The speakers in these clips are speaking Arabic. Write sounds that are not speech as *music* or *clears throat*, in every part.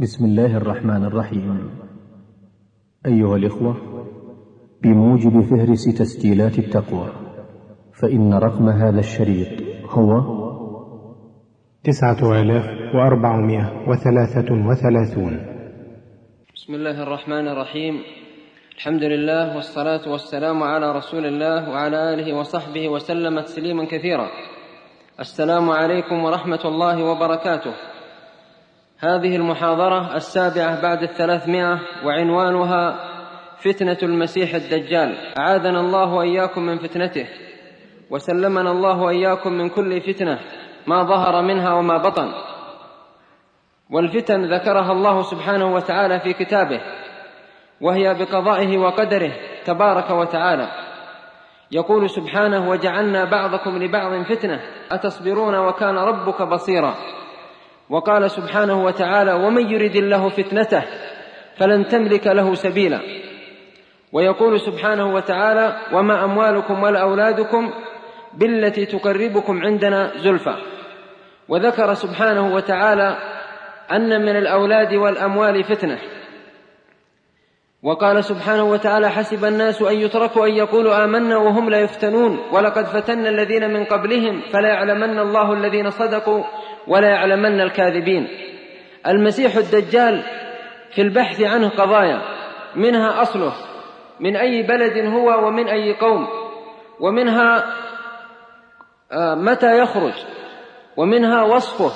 بسم الله الرحمن الرحيم. أيها الإخوة بموجب فهرس تسجيلات التقوى فإن رقم هذا الشريط هو تسعة آلاف وأربعمائة وثلاثة وثلاثون. بسم الله الرحمن الرحيم. الحمد لله والصلاة والسلام على رسول الله وعلى آله وصحبه وسلم تسليما كثيرا. السلام عليكم ورحمة الله وبركاته. هذه المحاضرة السابعة بعد الثلاثمائة وعنوانها فتنة المسيح الدجال. أعاذنا الله وإياكم من فتنته وسلمنا الله وإياكم من كل فتنة ما ظهر منها وما بطن. والفتن ذكرها الله سبحانه وتعالى في كتابه وهي بقضائه وقدره تبارك وتعالى. يقول سبحانه وجعلنا بعضكم لبعض فتنة أتصبرون وكان ربك بصيرا وقال سبحانه وتعالى ومن يرد الله فتنته فلن تملك له سبيلا. ويقول سبحانه وتعالى وما أموالكم ولا أولادكم بالتي تقربكم عندنا زلفى. وذكر سبحانه وتعالى أن من الأولاد والأموال فتنة. وقال سبحانه وتعالى حسب الناس أن يتركوا أن يقولوا آمنا وهم لا يفتنون. ولقد فتنا الذين من قبلهم فلا يعلمن الله الذين صدقوا ولا يعلمن الكاذبين. المسيح الدجال في البحث عنه قضايا منها أصله من أي بلد هو ومن أي قوم ومنها متى يخرج ومنها وصفه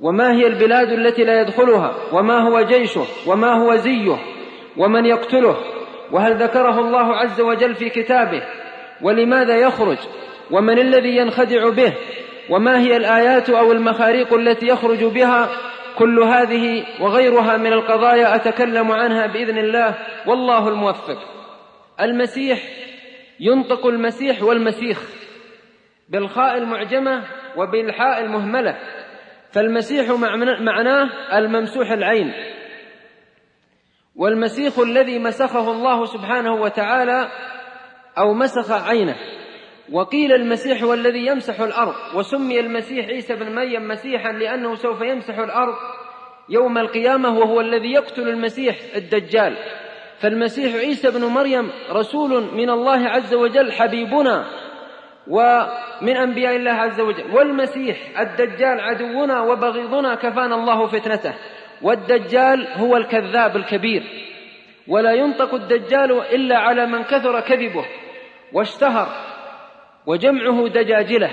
وما هي البلاد التي لا يدخلها وما هو جيشه وما هو زيه ومن يقتله وهل ذكره الله عز وجل في كتابه ولماذا يخرج ومن الذي ينخدع به وما هي الآيات أو المخاريق التي يخرج بها كل هذه وغيرها من القضايا أتكلم عنها بإذن الله؟ والله الموفق. المسيح ينطق المسيح والمسيخ بالخاء المعجمة وبالحاء المهملة فالمسيح معناه الممسوح العين. والمسيخ الذي مسخه الله سبحانه وتعالى أو مسخ عينه. وقيل المسيح هو الذي يمسح الأرض وسمي المسيح عيسى بن مريم مسيحا لأنه سوف يمسح الأرض يوم القيامة وهو الذي يقتل المسيح الدجال. فالمسيح عيسى بن مريم رسول من الله عز وجل حبيبنا ومن أنبياء الله عز وجل. والمسيح الدجال عدونا وبغيضنا كفانا الله فتنته. والدجال هو الكذاب الكبير. ولا ينطق الدجال إلا على من كثر كذبه واشتهر وجمعه دجاجله.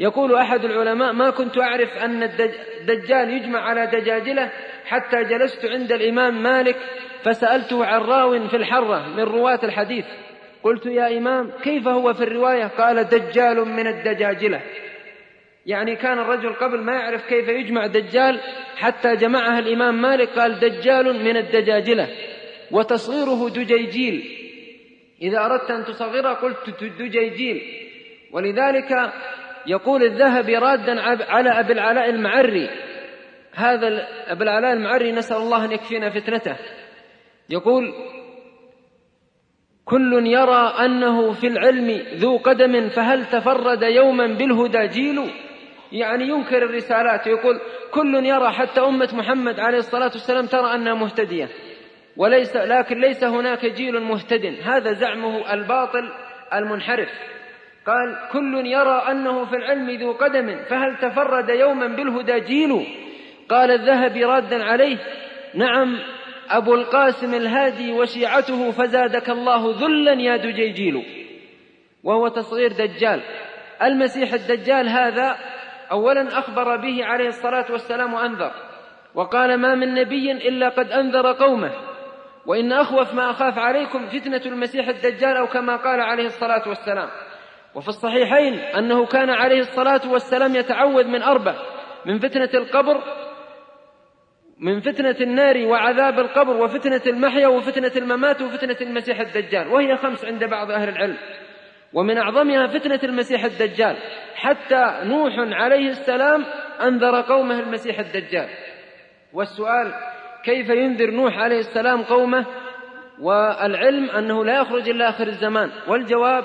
يقول أحد العلماء ما كنت أعرف أن الدجال يجمع على دجاجله حتى جلست عند الإمام مالك فسألته عن راو في الحرة من رواة الحديث. قلت يا إمام كيف هو في الروايه قال دجال من الدجاجلة. يعني كان الرجل قبل ما يعرف كيف يجمع دجال حتى جمعها الإمام مالك قال دجال من الدجاجلة. وتصغيره دجيجيل. إذا أردت أن تصغره قلت دجيجيل. ولذلك يقول الذهبي رادا على أبي العلاء المعري هذا ابو العلاء المعري نسأل الله أن يكفينا فتنته يقول كل يرى أنه في العلم ذو قدم فهل تفرد يوما بالهدى جيل؟ يعني ينكر الرسالات يقول كل يرى حتى أمة محمد عليه الصلاة والسلام ترى أنها مهتدية وليس لكن ليس هناك جيل مهتد هذا زعمه الباطل المنحرف. قال كل يرى أنه في العلم ذو قدم فهل تفرد يوما بالهدى جيل؟ قال الذهبي رادا عليه نعم أبو القاسم الهادي وشيعته فزادك الله ذلا يا دجيجيل وهو تصغير دجال. المسيح الدجال هذا اولا أخبر به عليه الصلاة والسلام وأنذر. وقال ما من نبي إلا قد أنذر قومه. وإن أخوف ما أخاف عليكم فتنة المسيح الدجال أو كما قال عليه الصلاة والسلام. وفي الصحيحين أنه كان عليه الصلاة والسلام يتعوذ من أربع من فتنة القبر من فتنة النار وعذاب القبر وفتنة المحيا وفتنة الممات وفتنة المسيح الدجال وهي خمس عند بعض أهل العلم. ومن أعظمها فتنة المسيح الدجال. حتى نوح عليه السلام أنذر قومه المسيح الدجال. والسؤال كيف ينذر نوح عليه السلام قومه؟ والعلم أنه لا يخرج إلا آخر الزمان. والجواب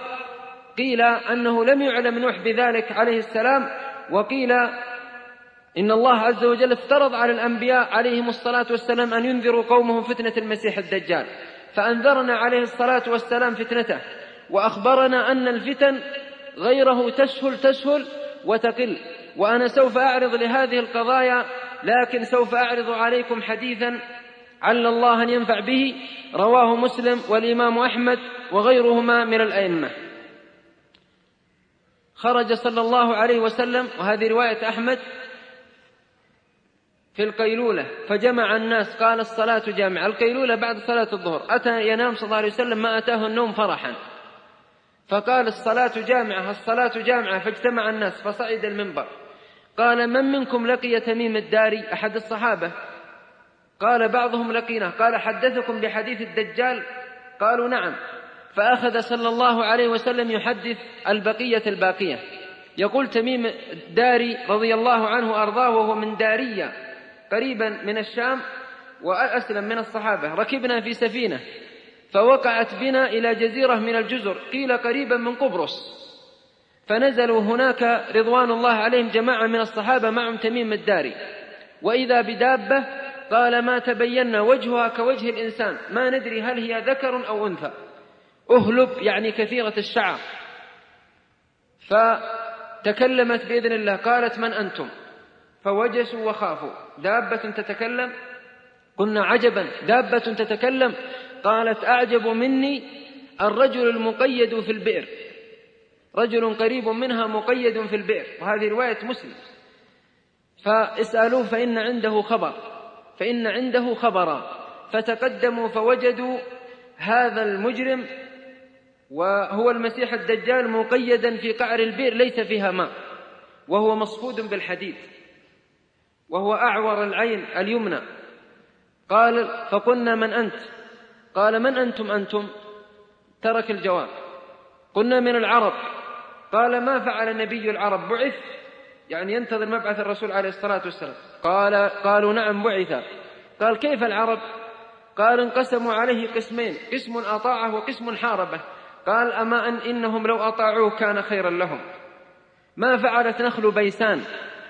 قيل أنه لم يعلم نوح بذلك عليه السلام وقيل إن الله عز وجل افترض على الأنبياء عليهم الصلاة والسلام أن ينذروا قومهم فتنة المسيح الدجال. فأنذرنا عليه الصلاة والسلام فتنته وأخبرنا أن الفتن غيره تسهل تسهل وتقل. وأنا سوف أعرض لهذه القضايا لكن سوف أعرض عليكم حديثا عل الله أن ينفع به رواه مسلم والإمام أحمد وغيرهما من الأئمة. خرج صلى الله عليه وسلم وهذه رواية أحمد في القيلولة فجمع الناس قال الصلاة جامعة القيلولة بعد صلاة الظهر أتى ينام صلى الله عليه وسلم ما أتاه النوم فرحا. فقال الصلاة جامعة الصلاة جامعة فاجتمع الناس فصعد المنبر. قال من منكم لقي تميم الداري؟ أحد الصحابة. قال بعضهم لقيناه. قال حدثكم بحديث الدجال؟ قالوا نعم. فأخذ صلى الله عليه وسلم يحدث البقية الباقية. يقول تميم الداري رضي الله عنه أرضاه وهو من دارية قريبا من الشام وأسلم من الصحابة. ركبنا في سفينة فوقعت بنا إلى جزيرة من الجزر قيل قريبا من قبرص. فنزلوا هناك رضوان الله عليهم جماعة من الصحابة معهم تميم الداري. وإذا بدابة قال ما تبينا وجهها كوجه الإنسان. ما ندري هل هي ذكر أو أنثى. أهلب يعني كثيرة الشعر. فتكلمت بإذن الله قالت من أنتم؟ فوجسوا وخافوا. دابة تتكلم؟ قلنا عجبا. دابة تتكلم؟ قالت أعجب مني الرجل المقيد في البئر. رجل قريب منها مقيد في البئر. وهذه رواية مسلم. فاسألوه فإن عنده خبر. فإن عنده خبرا. فتقدموا فوجدوا هذا المجرم وهو المسيح الدجال مقيدا في قعر البئر ليس فيها ماء وهو مصفود بالحديد وهو أعور العين اليمنى. قال فقلنا من أنت؟ قال من أنتم أنتم؟ ترك الجواب. قلنا من العرب. قال ما فعل نبي العرب؟ بعث. يعني ينتظر مبعث الرسول عليه الصلاة والسلام. قال قالوا نعم بعث. قال كيف العرب؟ قال انقسموا عليه قسمين قسم أطاعه وقسم حاربه. قال أما أن إنهم لو أطاعوه كان خيرا لهم. ما فعلت نخل بيسان.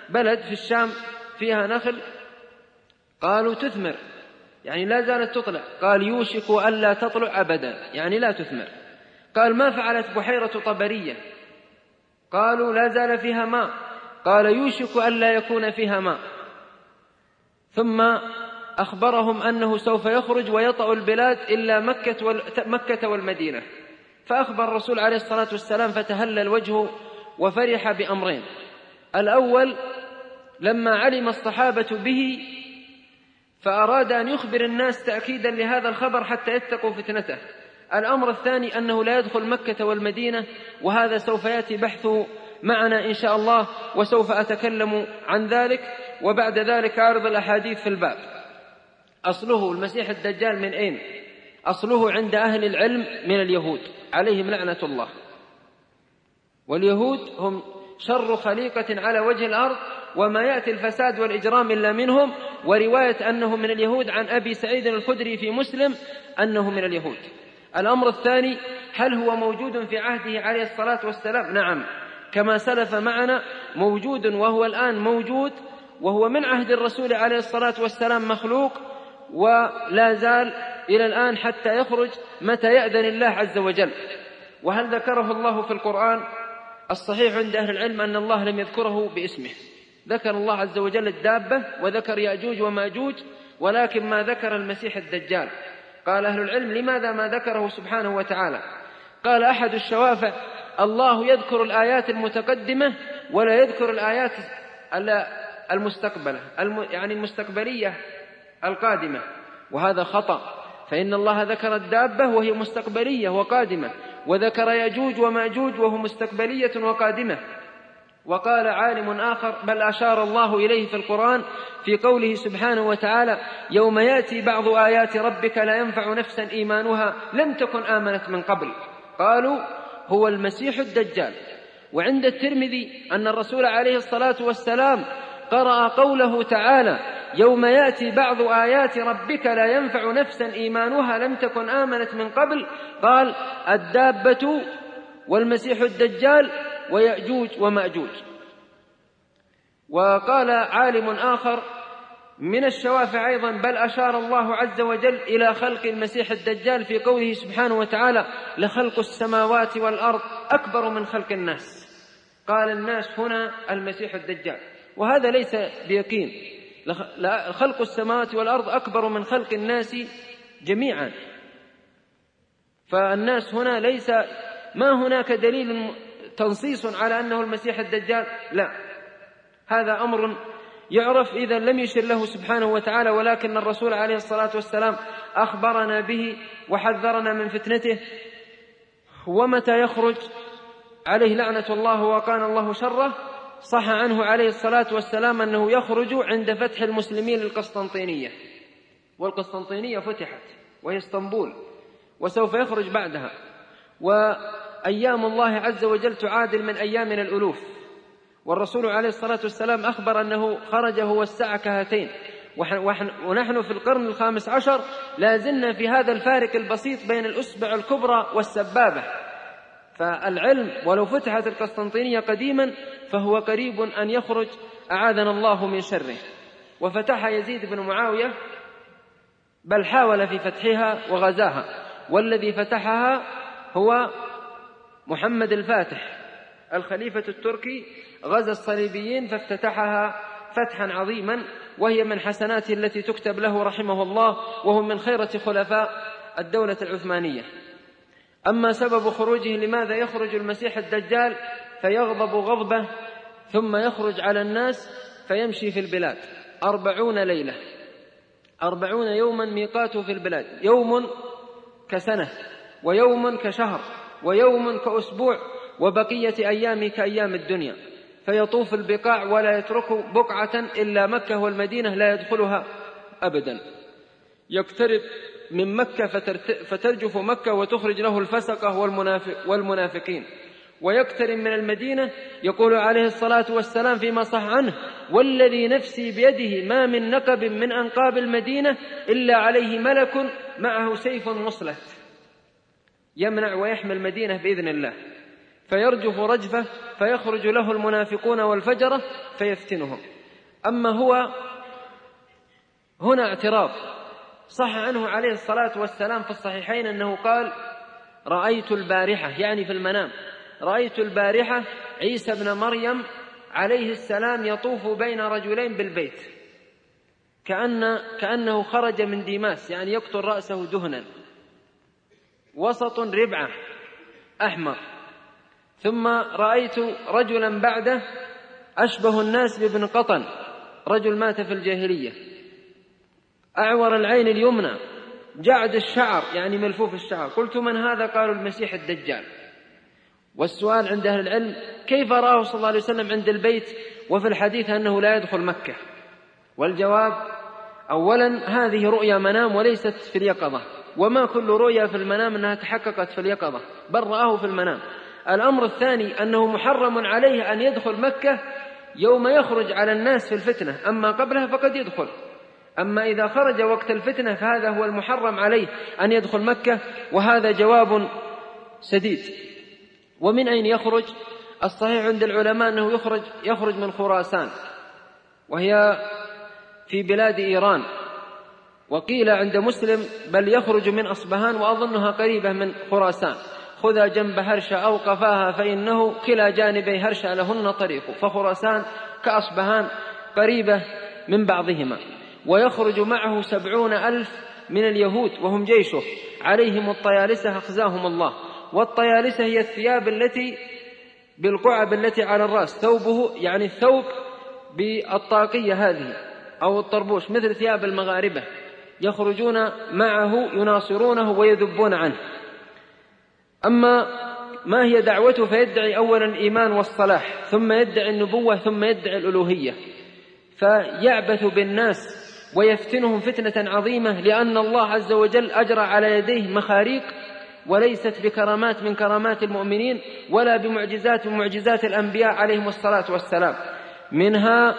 بلد في الشام فيها نخل. قالوا تثمر. يعني لا زالت تطلع. قال يوشك ألا تطلع أبدا. يعني لا تثمر. قال ما فعلت بحيرة طبرية؟ قالوا لا زال فيها ماء. قال يوشك ألا يكون فيها ماء. ثم أخبرهم أنه سوف يخرج ويطأ البلاد إلا مكة, مكة والمدينة. فأخبر الرسول عليه الصلاة والسلام فتهلل وجهه وفرح بأمرين. الأول لما علم الصحابة به فأراد أن يخبر الناس تأكيدا لهذا الخبر حتى يتقوا فتنته. الأمر الثاني أنه لا يدخل مكة والمدينة وهذا سوف يأتي بحثه معنا إن شاء الله وسوف أتكلم عن ذلك. وبعد ذلك أعرض الأحاديث في الباب. أصله المسيح الدجال من أين؟ أصله عند أهل العلم من اليهود عليهم لعنة الله. واليهود هم شر خليقة على وجه الأرض وما يأتي الفساد والإجرام إلا منهم. ورواية أنه من اليهود عن أبي سعيد الخدري في مسلم أنه من اليهود. الأمر الثاني هل هو موجود في عهده عليه الصلاة والسلام؟ نعم. كما سلف معنا موجود وهو الآن موجود وهو من عهد الرسول عليه الصلاة والسلام مخلوق ولا زال إلى الآن حتى يخرج متى يأذن الله عز وجل. وهل ذكره الله في القرآن؟ الصحيح عند أهل العلم أن الله لم يذكره باسمه. ذكر الله عز وجل الدابة وذكر يأجوج وماجوج ولكن ما ذكر المسيح الدجال. قال أهل العلم لماذا ما ذكره سبحانه وتعالى؟ قال أحد الشوافع الله يذكر الآيات المتقدمة ولا يذكر الآيات المستقبلة يعني المستقبلية القادمة. وهذا خطأ. فإن الله ذكر الدابة وهي مستقبلية وقادمة وذكر يجوج ومأجوج وهو مستقبلية وقادمة. وقال عالم آخر بل أشار الله إليه في القرآن في قوله سبحانه وتعالى يوم يأتي بعض آيات ربك لا ينفع نفسا إيمانها لم تكن آمنت من قبل. قالوا هو المسيح الدجال. وعند الترمذي أن الرسول عليه الصلاة والسلام قرأ قوله تعالى يوم يأتي بعض آيات ربك لا ينفع نفسا إيمانها لم تكن آمنت من قبل قال الدابة والمسيح الدجال ويأجوج ومأجوج. وقال عالم آخر من الشوافع أيضا بل أشار الله عز وجل إلى خلق المسيح الدجال في قوله سبحانه وتعالى لخلق السماوات والأرض أكبر من خلق الناس. قال الناس هنا المسيح الدجال. وهذا ليس بيقين. خلق السماوات والأرض أكبر من خلق الناس جميعا. فالناس هنا ليس ما هناك دليل تنصيص على أنه المسيح الدجال؟ لا. هذا أمر يعرف إذا لم يشر له سبحانه وتعالى ولكن الرسول عليه الصلاة والسلام أخبرنا به وحذرنا من فتنته. ومتى يخرج عليه لعنة الله وقان الله شره؟ صح عنه عليه الصلاة والسلام أنه يخرج عند فتح المسلمين للقسطنطينية. والقسطنطينية فتحت وهي اسطنبول وسوف يخرج بعدها. وأيام الله عز وجل تعادل من أيامنا الألوف. والرسول عليه الصلاة والسلام أخبر أنه خرج هو الساعة كهاتين ونحن في القرن الخامس عشر لا زلنا في هذا الفارق البسيط بين الأسبع الكبرى والسبابة. فالعلم ولو فتحت القسطنطينية قديما فهو قريب أن يخرج أعاذنا الله من شره. وفتح يزيد بن معاوية بل حاول في فتحها وغزاها. والذي فتحها هو محمد الفاتح الخليفة التركي غزا الصليبيين فافتتحها فتحا عظيما وهي من حسناته التي تكتب له رحمه الله وهو من خيرة خلفاء الدولة العثمانية. أما سبب خروجه لماذا يخرج المسيح الدجال فيغضب غضبه ثم يخرج على الناس فيمشي في البلاد. أربعون ليلة. أربعون يوما ميقاته في البلاد. يوم كسنة ويوم كشهر ويوم كأسبوع وبقية أيامه كأيام الدنيا. فيطوف البقاع ولا يترك بقعة إلا مكة والمدينة لا يدخلها أبدا. يقترب من مكة فترجف مكة وتخرج له الفسقة والمنافق والمنافقين. ويقترب من المدينة يقول عليه الصلاة والسلام فيما صح عنه والذي نفسي بيده ما من نقب من أنقاب المدينة إلا عليه ملك معه سيف مصلت يمنع ويحمي المدينة بإذن الله. فيرجف رجفه فيخرج له المنافقون والفجرة فيفتنهم. أما هو هنا اعتراض. صح عنه عليه الصلاة والسلام في الصحيحين أنه قال رأيت البارحة. يعني في المنام. رأيت البارحة عيسى بن مريم عليه السلام يطوف بين رجلين بالبيت. كأن كأنه خرج من ديماس. يعني يقتل رأسه دهنا. وسط ربعة أحمر. ثم رأيت رجلا بعده أشبه الناس بابن قطن. رجل مات في الجاهلية. أعور العين اليمنى. جعد الشعر يعني ملفوف الشعر. قلت من هذا؟ قالوا المسيح الدجال. والسؤال عند أهل العلم كيف رآه صلى الله عليه وسلم عند البيت وفي الحديث أنه لا يدخل مكة؟ والجواب أولا هذه رؤيا منام وليست في اليقظة. وما كل رؤيا في المنام أنها تحققت في اليقظة بل رآه في المنام. الأمر الثاني أنه محرم عليه أن يدخل مكة يوم يخرج على الناس في الفتنة. أما قبلها فقد يدخل. أما إذا خرج وقت الفتنة فهذا هو المحرم عليه أن يدخل مكة وهذا جواب سديد. ومن أين يخرج؟ الصحيح عند العلماء أنه يخرج يخرج من خراسان وهي في بلاد إيران. وقيل عند مسلم بل يخرج من أصبهان وأظنها قريبة من خراسان. خذا جنب هرشة أو قفاها فإنه كلا جانبي هرشة لهن طريق. فخراسان كأصبهان قريبة من بعضهما. ويخرج معه سبعون ألف من اليهود وهم جيشه. عليهم الطيالسة أخزاهم الله. والطيالسة هي الثياب التي بالقعب التي على الرأس. ثوبه يعني الثوب بالطاقية هذه أو الطربوش مثل ثياب المغاربة. يخرجون معه يناصرونه ويذبون عنه. أما ما هي دعوته فيدعي أولا الإيمان والصلاح ثم يدعي النبوة ثم يدعي الألوهية. فيعبث بالناس ويفتنهم فتنة عظيمة لأن الله عز وجل أجرى على يديه مخاريق وليست بكرامات من كرامات المؤمنين ولا بمعجزات من معجزات الأنبياء عليهم الصلاة والسلام. منها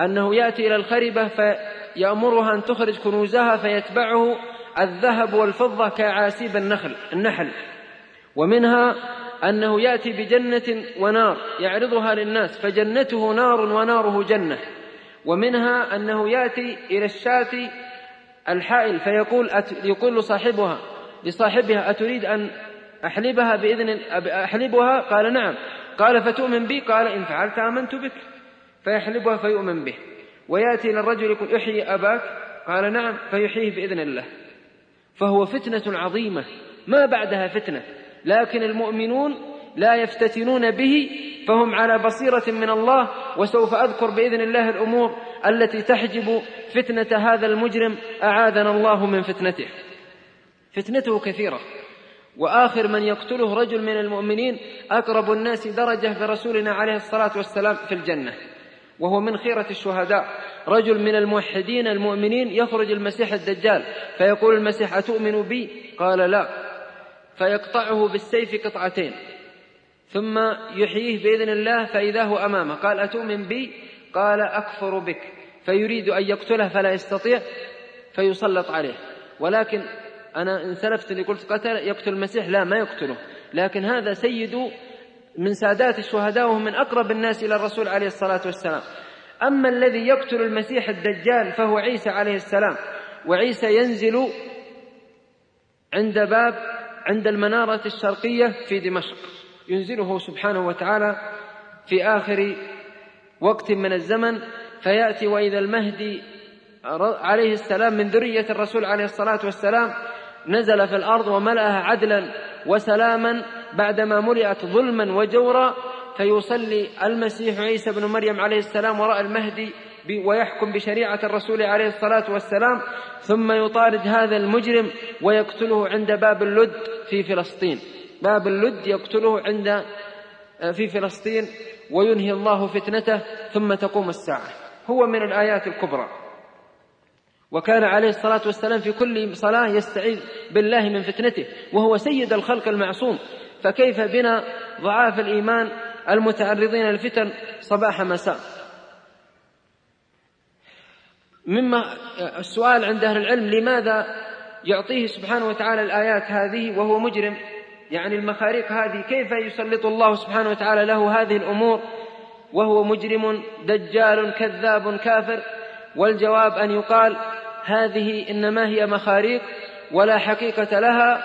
أنه يأتي إلى الخربة فيأمرها أن تخرج كنوزها فيتبعه الذهب والفضة كعاسيب النخل النحل. ومنها أنه يأتي بجنة ونار يعرضها للناس فجنته نار وناره جنة. ومنها أنه يأتي إلى الشاة الحائل فيقول يقول لصاحبها لصاحبها أتريد أن أحلبها بإذن أحلبها؟ قال نعم. قال فتؤمن بي؟ قال إن فعلت آمنت بك. فيحلبها فيؤمن به. ويأتي إلى الرجل يقول احيي أباك؟ قال نعم فيحييه بإذن الله. فهو فتنة عظيمة. ما بعدها فتنة. لكن المؤمنون لا يفتتنون به فهم على بصيرة من الله وسوف أذكر بإذن الله الأمور التي تحجب فتنة هذا المجرم أعاذنا الله من فتنته. فتنته كثيرة. وآخر من يقتله رجل من المؤمنين أقرب الناس درجة برسولنا عليه الصلاة والسلام في الجنة. وهو من خيرة الشهداء. رجل من الموحدين المؤمنين يخرج المسيح الدجال فيقول المسيح أتؤمن بي؟ قال لا. فيقطعه بالسيف قطعتين. ثم يحييه بإذن الله فإذا هو أمامه. قال أتؤمن بي؟ قال أكفر بك. فيريد أن يقتله فلا يستطيع فيسلط عليه. ولكن أنا إن سلفت اللي قلت قتل يقتل المسيح؟ لا ما يقتله. لكن هذا سيد من سادات الشهداء وهم من أقرب الناس إلى الرسول عليه الصلاة والسلام. أما الذي يقتل المسيح الدجال فهو عيسى عليه السلام. وعيسى ينزل عند باب عند المنارة الشرقية في دمشق. ينزله سبحانه وتعالى في آخر وقت من الزمن فيأتي وإذا المهدي عليه السلام من ذرية الرسول عليه الصلاة والسلام نزل في الأرض وملأها عدلا وسلاما بعدما ملئت ظلما وجورا فيصلي المسيح عيسى بن مريم عليه السلام وراء المهدي ويحكم بشريعة الرسول عليه الصلاة والسلام ثم يطارد هذا المجرم ويقتله عند باب اللد في فلسطين. باب اللد يقتله عند في فلسطين وينهي الله فتنته ثم تقوم الساعة. هو من الآيات الكبرى. وكان عليه الصلاة والسلام في كل صلاة يستعيذ بالله من فتنته وهو سيد الخلق المعصوم. فكيف بنا ضعاف الإيمان المتعرضين للفتن صباح مساء؟ مما السؤال عند أهل العلم لماذا يعطيه سبحانه وتعالى الآيات هذه وهو مجرم؟ يعني المخاريق هذه كيف يسلط الله سبحانه وتعالى له هذه الأمور؟ وهو مجرم دجال كذاب كافر. والجواب أن يقال هذه إنما هي مخاريق ولا حقيقة لها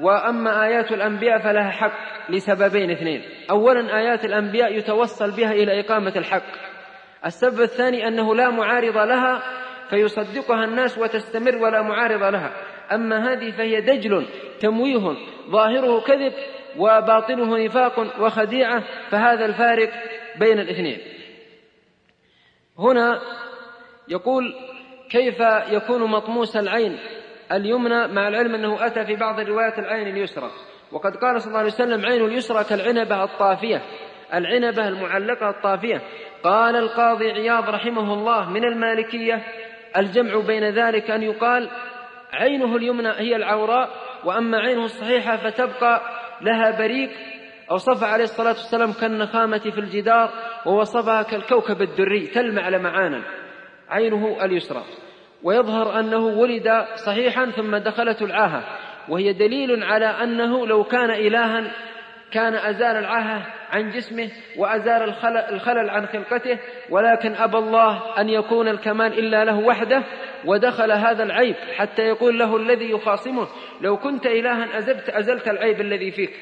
وأما آيات الأنبياء فلها حق لسببين اثنين. أولا آيات الأنبياء يتوصل بها إلى إقامة الحق. السبب الثاني أنه لا معارض لها فيصدقها الناس وتستمر ولا معارض لها. أما هذه فهي دجل تمويه ظاهره كذب وباطنه نفاق وخديعة فهذا الفارق بين الاثنين. هنا يقول كيف يكون مطموس العين؟ اليمنى مع العلم أنه أتى في بعض الروايات العين اليسرى وقد قال صلى الله عليه وسلم عين اليسرى كالعنبة الطافية العنبة المعلقة الطافية. قال القاضي عياض رحمه الله من المالكية الجمع بين ذلك أن يقال عينه اليمنى هي العوراء وأما عينه الصحيحة فتبقى لها بريق. أوصفها عليه الصلاة والسلام كالنخامة في الجدار ووصفها كالكوكب الدري تلمع لمعانا. عينه اليسرى. ويظهر أنه ولد صحيحا ثم دخلته العاهة. وهي دليل على أنه لو كان إلها كان أزال العاهة عن جسمه وأزال الخلل عن خلقته ولكن أبى الله أن يكون الكمال إلا له وحده ودخل هذا العيب حتى يقول له الذي يخاصمه لو كنت إلها أزلت أزلت العيب الذي فيك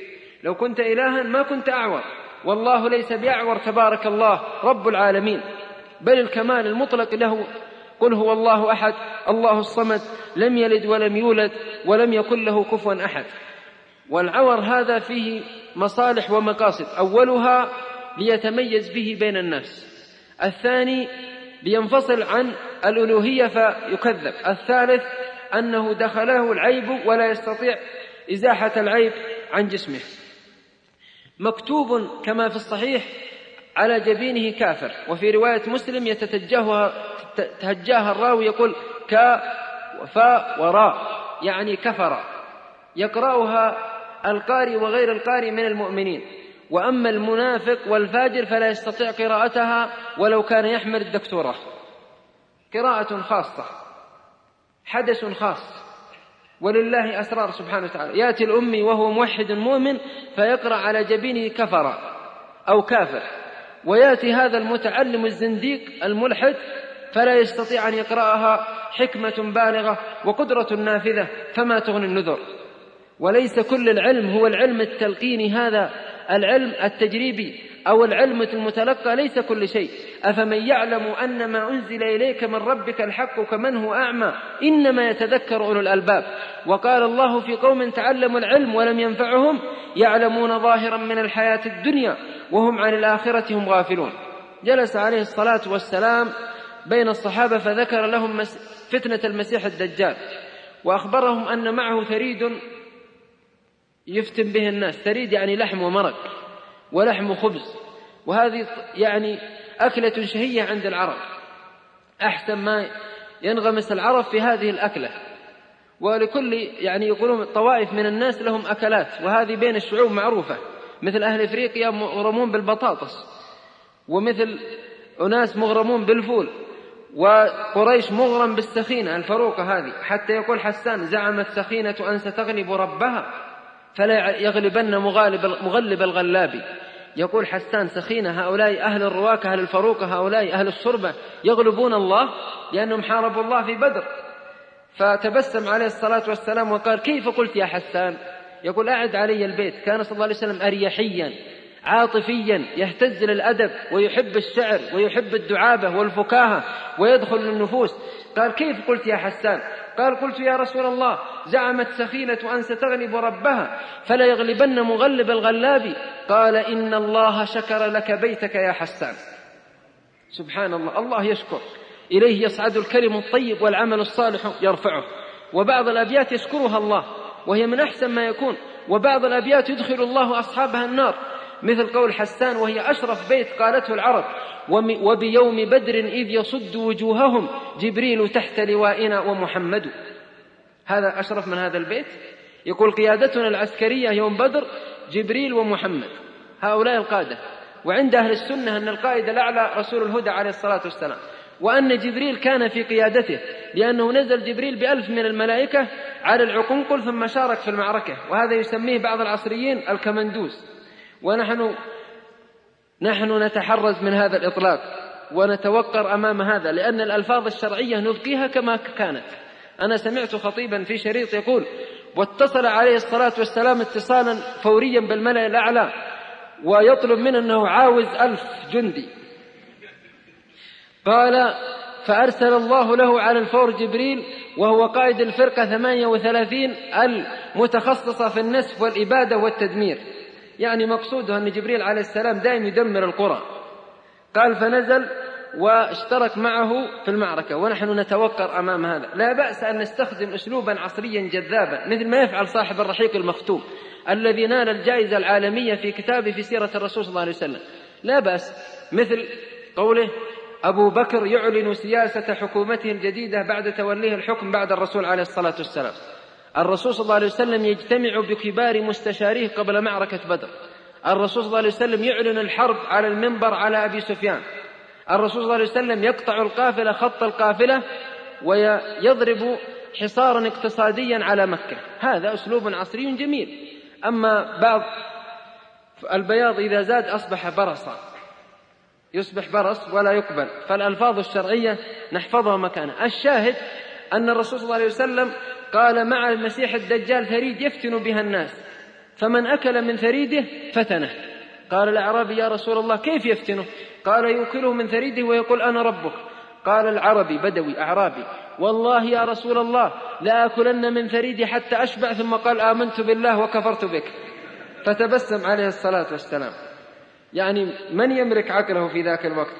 لو كنت إلها ما كنت أعور والله ليس بأعور تبارك الله رب العالمين بل الكمال المطلق له قل هو الله أحد الله الصمد لم يلد ولم يولد ولم يكن له كفوا أحد. والعور هذا فيه مصالح ومقاصد. أولها ليتميز به بين الناس. الثاني لينفصل عن الألوهية فيكذب. الثالث أنه دخله العيب ولا يستطيع إزاحة العيب عن جسمه. مكتوب كما في الصحيح على جبينه كافر. وفي رواية مسلم يتتجاهها تهجاها الراوي يقول كا وفاء وراء يعني كفر. يقرأها القارئ وغير القارئ من المؤمنين. وأما المنافق والفاجر فلا يستطيع قراءتها ولو كان يحمل الدكتوراه قراءة خاصة. حدث خاص. ولله أسرار سبحانه وتعالى. يأتي الأمي وهو موحد مؤمن فيقرأ على جبينه كفر أو كافر. ويأتي هذا المتعلم الزنديق الملحد فلا يستطيع أن يقرأها. حكمة بالغة وقدرة نافذة فما تغني النذر. وليس كل العلم هو العلم التلقيني هذا العلم التجريبي أو العلم المتلقى ليس كل شيء. أفمن يعلم أن ما أنزل إليك من ربك الحق كمن هو أعمى؟ إنما يتذكر أولو الألباب. وقال الله في قوم تعلموا العلم ولم ينفعهم يعلمون ظاهرا من الحياة الدنيا وهم عن الآخرة هم غافلون. جلس عليه الصلاة والسلام بين الصحابة فذكر لهم فتنة المسيح الدجال. وأخبرهم أن معه ثريد يفتن به الناس. ثريد يعني لحم ومرق ولحم خبز وهذه يعني أكلة شهية عند العرب. أحسن ما ينغمس العرب في هذه الأكلة. ولكل يعني يقولون طوائف من الناس لهم أكلات. وهذه بين الشعوب معروفة. مثل أهل إفريقيا مغرمون بالبطاطس. ومثل أناس مغرمون بالفول. وقريش مغرم بالسخينة الفروقة هذه. حتى يقول حسان زعمت سخينة أن ستغلب ربها. فلا يغلبن مغالب مغلب الغلاب. يقول حسان سخينة هؤلاء أهل الرواكة أهل الفروقة هؤلاء أهل الشربة يغلبون الله لأنهم حاربوا الله في بدر. فتبسم عليه الصلاة والسلام وقال كيف قلت يا حسان؟ يقول أعد علي البيت. كان صلى الله عليه وسلم أريحيا عاطفيا يهتز للأدب ويحب الشعر ويحب الدعابة والفكاهة ويدخل للنفوس. قال كيف قلت يا حسان؟ قال قلت يا رسول الله زعمت سخينة أن ستغلب ربها فلا يغلبن مغلب الغلاب. قال إن الله شكر لك بيتك يا حسان. سبحان الله الله يشكر. إليه يصعد الكلم الطيب والعمل الصالح يرفعه. وبعض الأبيات يشكرها الله وهي من أحسن ما يكون. وبعض الأبيات يدخل الله أصحابها النار. مثل قول حسان وهي أشرف بيت قالته العرب. وبيوم بدر إذ يصد وجوههم جبريل تحت لوائنا ومحمد. هذا أشرف من هذا البيت؟ يقول قيادتنا العسكرية يوم بدر جبريل ومحمد. هؤلاء القادة. وعند أهل السنة أن القائد الأعلى رسول الهدى عليه الصلاة والسلام. وأن جبريل كان في قيادته لأنه نزل جبريل بألف من الملائكة على العقنقل ثم شارك في المعركة. وهذا يسميه بعض العصريين الكمندوز ونحن نحن نتحرز من هذا الإطلاق ونتوقر أمام هذا لأن الألفاظ الشرعية نبقيها كما كانت. أنا سمعت خطيبا في شريط يقول واتصل عليه الصلاة والسلام اتصالا فوريا بالملأ الأعلى ويطلب منه أنه عاوز ألف جندي. قال فأرسل الله له على الفور جبريل وهو قائد الفرقة 38 المتخصصة في النسف والإبادة والتدمير. يعني مقصوده أن جبريل عليه السلام دائم يدمر القرى. قال فنزل واشترك معه في المعركة ونحن نتوقر أمام هذا. لا بأس أن نستخدم أسلوبا عصريا جذابا مثل ما يفعل صاحب الرحيق المختوم الذي نال الجائزة العالمية في كتابه في سيرة الرسول صلى الله عليه وسلم. لا بأس مثل قوله أبو بكر يعلن سياسة حكومته الجديدة بعد توليه الحكم بعد الرسول عليه الصلاة والسلام. الرسول صلى الله عليه وسلم يجتمع بكبار مستشاريه قبل معركة بدر. الرسول صلى الله عليه وسلم يعلن الحرب على المنبر على أبي سفيان. الرسول صلى الله عليه وسلم يقطع القافلة خط القافلة ويضرب حصارا اقتصاديا على مكة. هذا أسلوب عصري جميل. أما بعض البياض إذا زاد أصبح برصا. يصبح برص ولا يقبل. فالألفاظ الشرعية نحفظها مكانها. الشاهد أن الرسول صلى الله عليه وسلم قال مع المسيح الدجال ثريد يفتن بها الناس فمن أكل من ثريده فتنه. قال الأعرابي يا رسول الله كيف يفتنه؟ قال يوكله من ثريده ويقول أنا ربك. قال العربي بدوي أعرابي والله يا رسول الله لآكلن من ثريدي حتى أشبع. ثم قال آمنت بالله وكفرت بك. فتبسم عليه الصلاة والسلام. يعني من يملك عقله في ذاك الوقت؟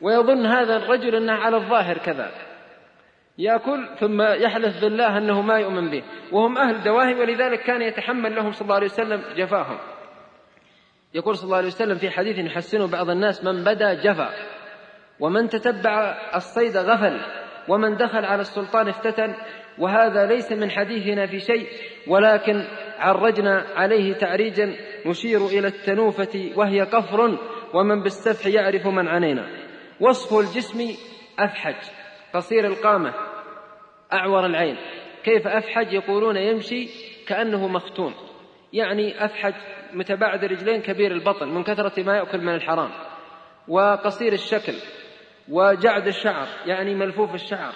ويظن هذا الرجل أنه على الظاهر كذا. يأكل ثم يحلف بالله أنه ما يؤمن به. وهم أهل دواهي ولذلك كان يتحمل لهم صلى الله عليه وسلم جفاهم. يقول صلى الله عليه وسلم في حديث يحسنه بعض الناس من بدا جفا ومن تتبع الصيد غفل ومن دخل على السلطان افتتن وهذا ليس من حديثنا في شيء ولكن عرجنا عليه تعريجا نشير إلى التنوفة وهي قفر ومن بالسفح يعرف من عنينا. وصف الجسم أفحج. قصير القامة أعور العين. كيف أفحج؟ يقولون يمشي كأنه مختون يعني أفحج متباعد الرجلين كبير البطن من كثرة ما يأكل من الحرام. وقصير الشكل وجعد الشعر يعني ملفوف الشعر.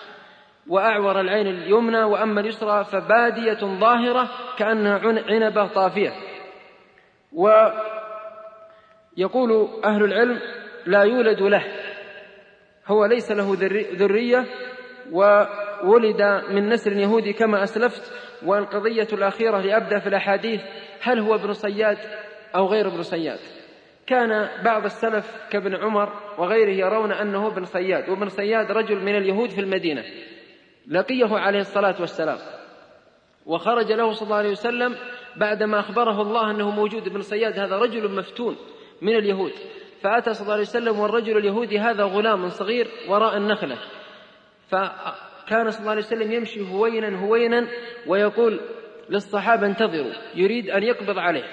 وأعور العين اليمنى وأما اليسرى فبادية ظاهرة كأنها عنبة طافية. ويقول أهل العلم لا يولد له. هو ليس له ذرية وولد من نسل يهودي كما أسلفت والقضية الأخيرة لأبدأ في الأحاديث هل هو ابن صياد أو غير ابن صياد؟ كان بعض السلف كابن عمر وغيره يرون أنه ابن صياد وابن صياد رجل من اليهود في المدينة لقيه عليه الصلاة والسلام. وخرج له صلى الله عليه وسلم بعدما أخبره الله أنه موجود ابن صياد هذا رجل مفتون من اليهود. فأتى صلى الله عليه وسلم والرجل اليهودي هذا غلام صغير وراء النخلة. فكان صلى الله عليه وسلم يمشي هوينا هوينا ويقول للصحابة انتظروا يريد أن يقبض عليه.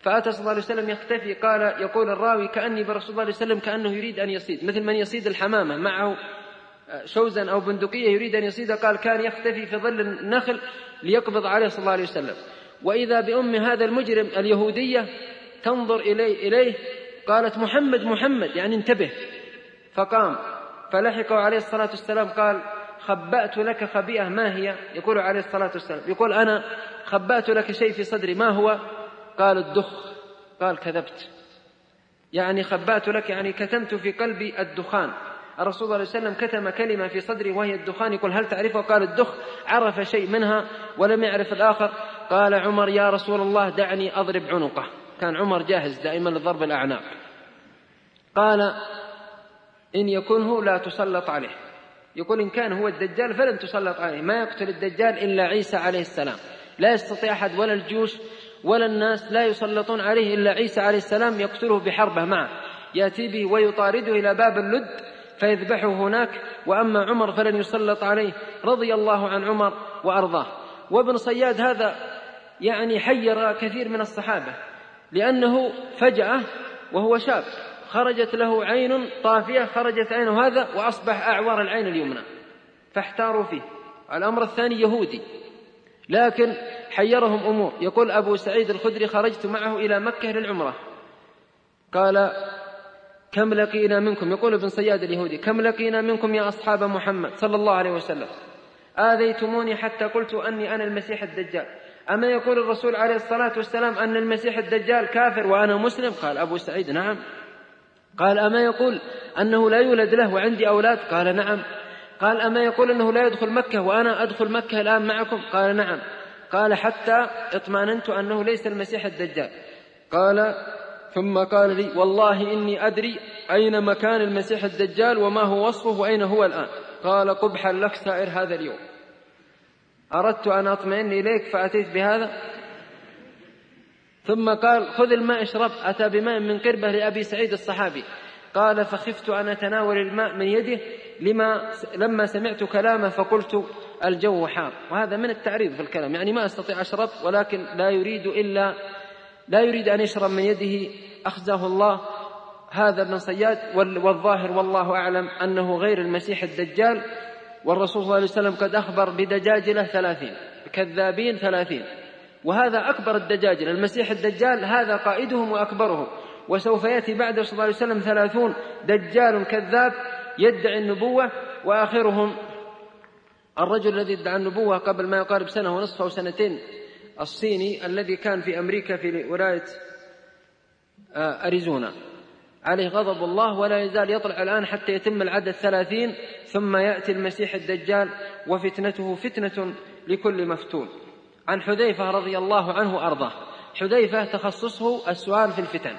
فأتى صلى الله عليه وسلم يختفي قال يقول الراوي كأني برسول الله عليه وسلم كأنه يريد أن يصيد مثل من يصيد الحمامة معه شوزا أو بندقية يريد أن يصيد قال كان يختفي في ظل النخل ليقبض عليه صلى الله عليه وسلم. وإذا بأم هذا المجرم اليهودية تنظر إليه, إليه قالت محمد محمد يعني انتبه. فقام فلحقه عليه الصلاة والسلام قال خبأت لك خبيئة ما هي؟ يقول عليه الصلاة والسلام يقول أنا خبأت لك شيء في صدري ما هو؟ قال الدخ. قال كذبت. يعني خبأت لك يعني كتمت في قلبي الدخان. الرسول صلى الله عليه وسلم كتم كلمة في صدري وهي الدخان يقول هل تعرفه؟ قال الدخ عرف شيء منها ولم يعرف الآخر. قال عمر يا رسول الله دعني أضرب عنقه. كان عمر جاهز دائما لضرب الأعناق. قال إن يكنه لا تسلط عليه. يقول إن كان هو الدجال فلن تسلط عليه. ما يقتل الدجال إلا عيسى عليه السلام. لا يستطيع أحد ولا الجيوش ولا الناس لا يسلطون عليه إلا عيسى عليه السلام يقتله بحربة معه. يأتي به ويطارده إلى باب اللد فيذبحه هناك. وأما عمر فلن يسلط عليه رضي الله عن عمر وأرضاه. وابن صياد هذا يعني حير كثير من الصحابة. لأنه فجأة وهو شاب خرجت له عين طافية خرجت عينه هذا وأصبح أعور العين اليمنى. فاحتاروا فيه. الأمر الثاني يهودي. لكن حيرهم أمور. يقول أبو سعيد الخدري خرجت معه إلى مكة للعمرة. قال كم لقينا منكم؟ يقول ابن صياد اليهودي كم لقينا منكم يا أصحاب محمد صلى الله عليه وسلم؟ آذيتموني حتى قلت أني أنا المسيح الدجال. أما يقول الرسول عليه الصلاة والسلام أن المسيح الدجال كافر وأنا مسلم؟ قال أبو سعيد نعم. قال أما يقول أنه لا يولد له وعندي أولاد؟ قال نعم. قال أما يقول أنه لا يدخل مكة وأنا أدخل مكة الآن معكم؟ قال نعم. قال حتى اطمأننت أنه ليس المسيح الدجال. قال ثم قال لي والله إني أدري أين مكان المسيح الدجال وما هو وصفه وأين هو الآن. قال قبحا لك سائر هذا اليوم. أردت أن أطمئن إليك فأتيت بهذا؟ ثم قال خذ الماء اشرب. أتى بماء من قربة لأبي سعيد الصحابي. قال فخفت أن أتناول الماء من يده لما لما سمعت كلامه فقلت الجو حار. وهذا من التعريض في الكلام. يعني ما أستطيع أشرب ولكن لا يريد إلا لا يريد أن يشرب من يده. أخزاه الله. هذا ابن صياد والظاهر والله أعلم أنه غير المسيح الدجال. والرسول صلى الله عليه وسلم قد أخبر بدجاجلة ثلاثين كذابين ثلاثين. وهذا أكبر الدجاجل المسيح الدجال هذا قائدهم وأكبرهم. وسوف يأتي بعده صلى الله عليه وسلم ثلاثون دجال كذاب يدعي النبوة وآخرهم الرجل الذي ادعى النبوة قبل ما يقارب سنة ونصف أو سنتين الصيني الذي كان في أمريكا في ولاية آه، أريزونا. عليه غضب الله ولا يزال يطلع الآن حتى يتم العدد ثلاثين ثم يأتي المسيح الدجال وفتنته فتنة لكل مفتون. عن حذيفة رضي الله عنه وأرضاه حذيفة تخصصه السؤال في الفتن.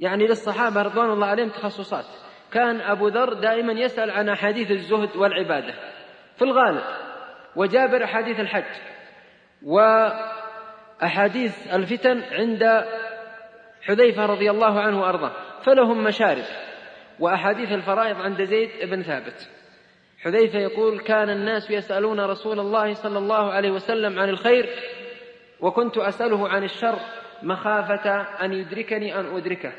يعني للصحابة رضوان الله عليهم تخصصات. كان أبو ذر دائما يسأل عن أحاديث الزهد والعبادة. في الغالب وجابر أحاديث الحج وأحاديث الفتن عند حذيفة رضي الله عنه وأرضاه فلهم مشارب وأحاديث الفرائض عند زيد بن ثابت. حذيفة يقول كان الناس يسألون رسول الله صلى الله عليه وسلم عن الخير وكنت أسأله عن الشر مخافة أن يدركني أن أدركه.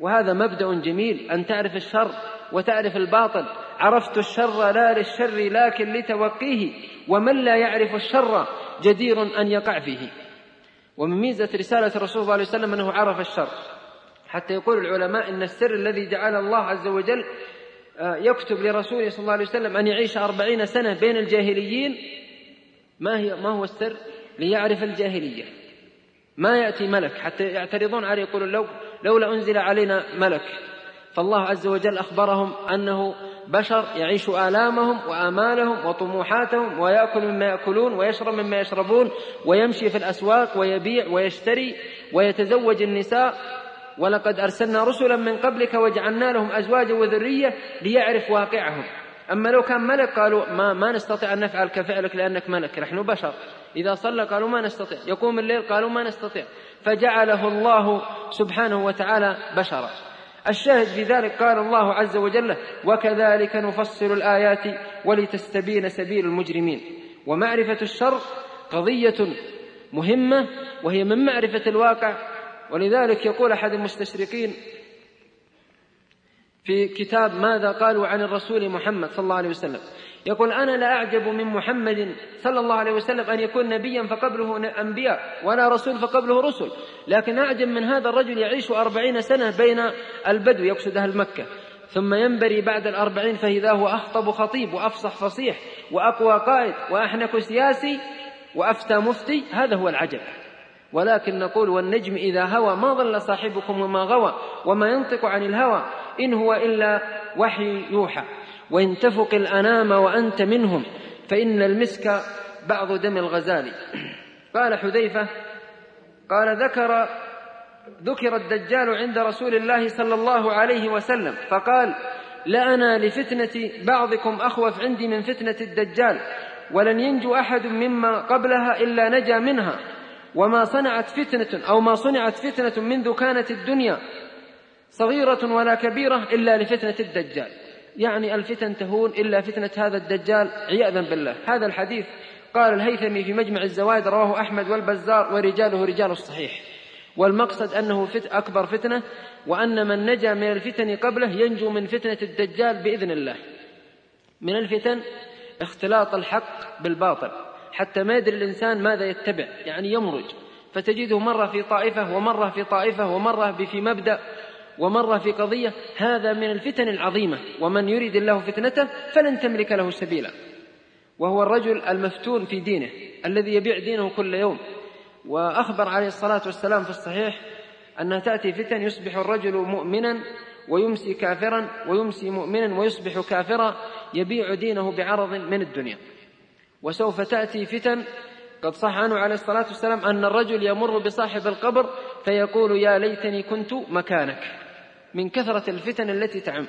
وهذا مبدأ جميل أن تعرف الشر وتعرف الباطل. عرفت الشر لا للشر لكن لتوقيه. ومن لا يعرف الشر جدير أن يقع فيه. ومن ميزة رسالة الرسول صلى الله عليه وسلم أنه عرف الشر. حتى يقول العلماء إن السر الذي جعل الله عز وجل آه، يكتب لرسوله صلى الله عليه وسلم أن يعيش أربعين سنة بين الجاهليين ما هي ما هو السر؟ ليعرف الجاهلية. ما يأتي ملك حتى يعترضون عليه يقولون لو لولا أنزل علينا ملك. فالله عز وجل أخبرهم أنه بشر يعيش آلامهم وآمالهم وطموحاتهم ويأكل مما يأكلون ويشرب مما يشربون ويمشي في الأسواق ويبيع ويشتري ويتزوج النساء. ولقد أرسلنا رسلا من قبلك وجعلنا لهم أزواجا وذرية ليعرف واقعهم. أما لو كان ملك قالوا ما, ما نستطيع أن نفعل كفعلك لأنك ملك نحن بشر. إذا صلى قالوا ما نستطيع يقوم الليل قالوا ما نستطيع. فجعله الله سبحانه وتعالى بشرا. الشاهد في ذلك قال الله عز وجل وكذلك نفصل الآيات ولتستبين سبيل المجرمين. ومعرفة الشر قضية مهمة وهي من معرفة الواقع. ولذلك يقول أحد المستشرقين في كتاب ماذا قالوا عن الرسول محمد صلى الله عليه وسلم؟ يقول أنا لا أعجب من محمد صلى الله عليه وسلم أن يكون نبيا فقبله أنبياء ولا رسول فقبله رسل. لكن أعجب من هذا الرجل يعيش أربعين سنة بين البدو يقصد أهل مكة. ثم ينبري بعد الأربعين فإذا هو أخطب خطيب وأفصح فصيح وأقوى قائد وأحنك سياسي وأفتى مفتي هذا هو العجب. ولكن نقول والنجم إذا هوى ما ضل صاحبكم وما غوى وما ينطق عن الهوى إن هو إلا وحي يوحى. وإن تفق الأنام وأنت منهم فإن المسك بعض دم الغزال. *clears throat* قال حذيفة قال ذكر ذكر الدجال عند رسول الله صلى الله عليه وسلم فقال لأنا لفتنة بعضكم أخوف عندي من فتنة الدجال ولن ينجو أحد مما قبلها إلا نجا منها. وما صنعت فتنة أو ما صنعت فتنة منذ كانت الدنيا صغيرة ولا كبيرة إلا لفتنة الدجال. يعني الفتن تهون إلا فتنة هذا الدجال عياذا بالله. هذا الحديث قال الهيثمي في مجمع الزوائد رواه أحمد والبزار ورجاله رجال الصحيح. والمقصد أنه فت أكبر فتنة وأن من نجا من الفتن قبله ينجو من فتنة الدجال بإذن الله. من الفتن اختلاط الحق بالباطل. حتى ما يدري الإنسان ماذا يتبع يعني يمرج. فتجده مرة في طائفة ومرة في طائفة ومرة في مبدأ ومرة في قضية. هذا من الفتن العظيمة. ومن يريد الله فتنته فلن تملك له سبيلا. وهو الرجل المفتون في دينه الذي يبيع دينه كل يوم. وأخبر عليه الصلاة والسلام في الصحيح أنها تأتي فتن يصبح الرجل مؤمنا ويمسي كافرا ويمسي مؤمنا ويصبح كافرا يبيع دينه بعرض من الدنيا. وسوف تأتي فتن قد صح عنه عليه الصلاة والسلام أن الرجل يمر بصاحب القبر فيقول يا ليتني كنت مكانك من كثرة الفتن التي تعم.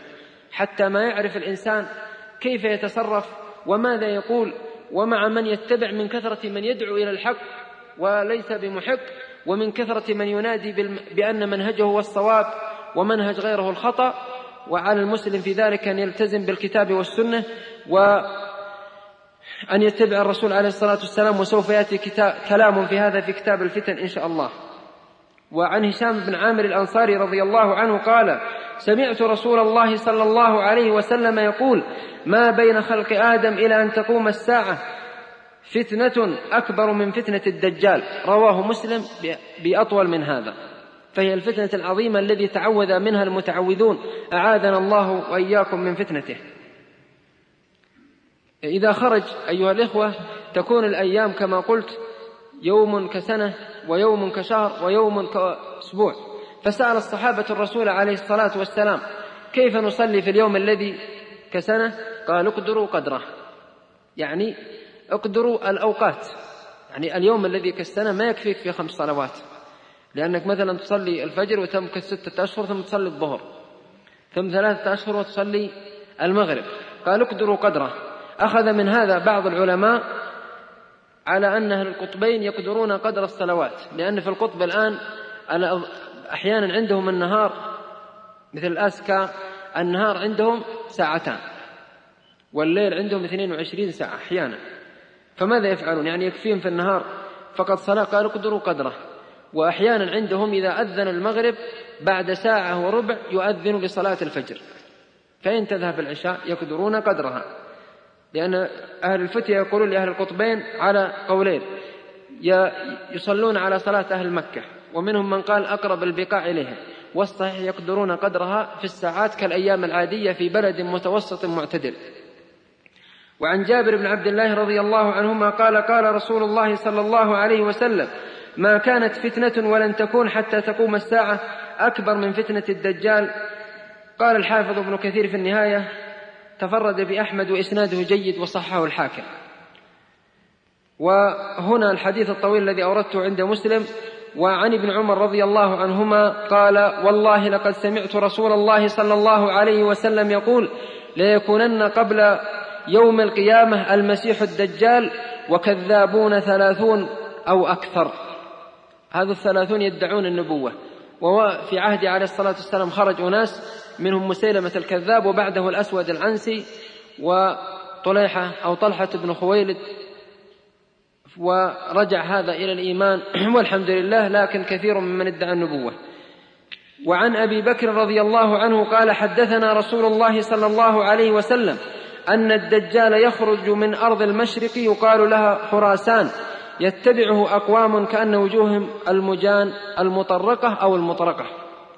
حتى ما يعرف الإنسان كيف يتصرف وماذا يقول ومع من يتبع من كثرة من يدعو إلى الحق وليس بمحق ومن كثرة من ينادي بأن منهجه هو الصواب ومنهج غيره الخطأ. وعلى المسلم في ذلك أن يلتزم بالكتاب والسنة وأن يتبع الرسول عليه الصلاة والسلام وسوف يأتي كلام في هذا في كتاب الفتن إن شاء الله. وعن هشام بن عامر الأنصاري رضي الله عنه قال سمعت رسول الله صلى الله عليه وسلم يقول ما بين خلق آدم إلى أن تقوم الساعة فتنة أكبر من فتنة الدجال رواه مسلم بأطول من هذا. فهي الفتنة العظيمة الذي تعوذ منها المتعوذون. أعاذنا الله وإياكم من فتنته. إذا خرج أيها الإخوة تكون الأيام كما قلت يوم كسنة ويوم كشهر ويوم كأسبوع. فسأل الصحابة الرسول عليه الصلاة والسلام كيف نصلي في اليوم الذي كسنة؟ قال اقدروا قدره. يعني اقدروا الأوقات. يعني اليوم الذي كالسنة ما يكفيك في خمس صلوات. لأنك مثلا تصلي الفجر وتمكث ستة أشهر ثم تصلي الظهر ثم ثلاثة أشهر وتصلي المغرب. قال اقدروا قدره. أخذ من هذا بعض العلماء على أن أهل القطبين يقدرون قدر الصلوات لأن في القطب الآن أحيانا عندهم النهار مثل الأسكا النهار عندهم ساعتان والليل عندهم 22 ساعة أحيانا. فماذا يفعلون؟ يعني يكفيهم في النهار فقط صلاة قالوا قدروا قدره. وأحيانا عندهم إذا أذن المغرب بعد ساعة وربع يؤذن لصلاة الفجر. فإن تذهب العشاء يقدرون قدرها. لأن أهل الفتية يقولون لأهل القطبين على قولين. يصلون على صلاة أهل مكة. ومنهم من قال أقرب البقاع إليها. والصحيح يقدرون قدرها في الساعات كالأيام العادية في بلد متوسط معتدل. وعن جابر بن عبد الله رضي الله عنهما قال قال رسول الله صلى الله عليه وسلم ما كانت فتنة ولن تكون حتى تقوم الساعة أكبر من فتنة الدجال. قال الحافظ ابن كثير في النهاية تفرد بأحمد وإسناده جيد وصححه الحاكم. وهنا الحديث الطويل الذي أوردته عند مسلم وعن ابن عمر رضي الله عنهما قال والله لقد سمعت رسول الله صلى الله عليه وسلم يقول ليكونن قبل يوم القيامة المسيح الدجال وكذابون ثلاثون أو أكثر. هذا الثلاثون يدعون النبوة. وفي عهد عليه الصلاة والسلام خرج أناس منهم مسيلمة الكذاب وبعده الأسود العنسي وطليحة أو طلحة بن خويلد ورجع هذا إلى الإيمان *clears throat* والحمد لله لكن كثير ممن ادعى النبوة. وعن أبي بكر رضي الله عنه قال حدثنا رسول الله صلى الله عليه وسلم أن الدجال يخرج من أرض المشرق يقال لها خراسان يتبعه أقوام كأن وجوههم المجان المطرقة أو المطرقة.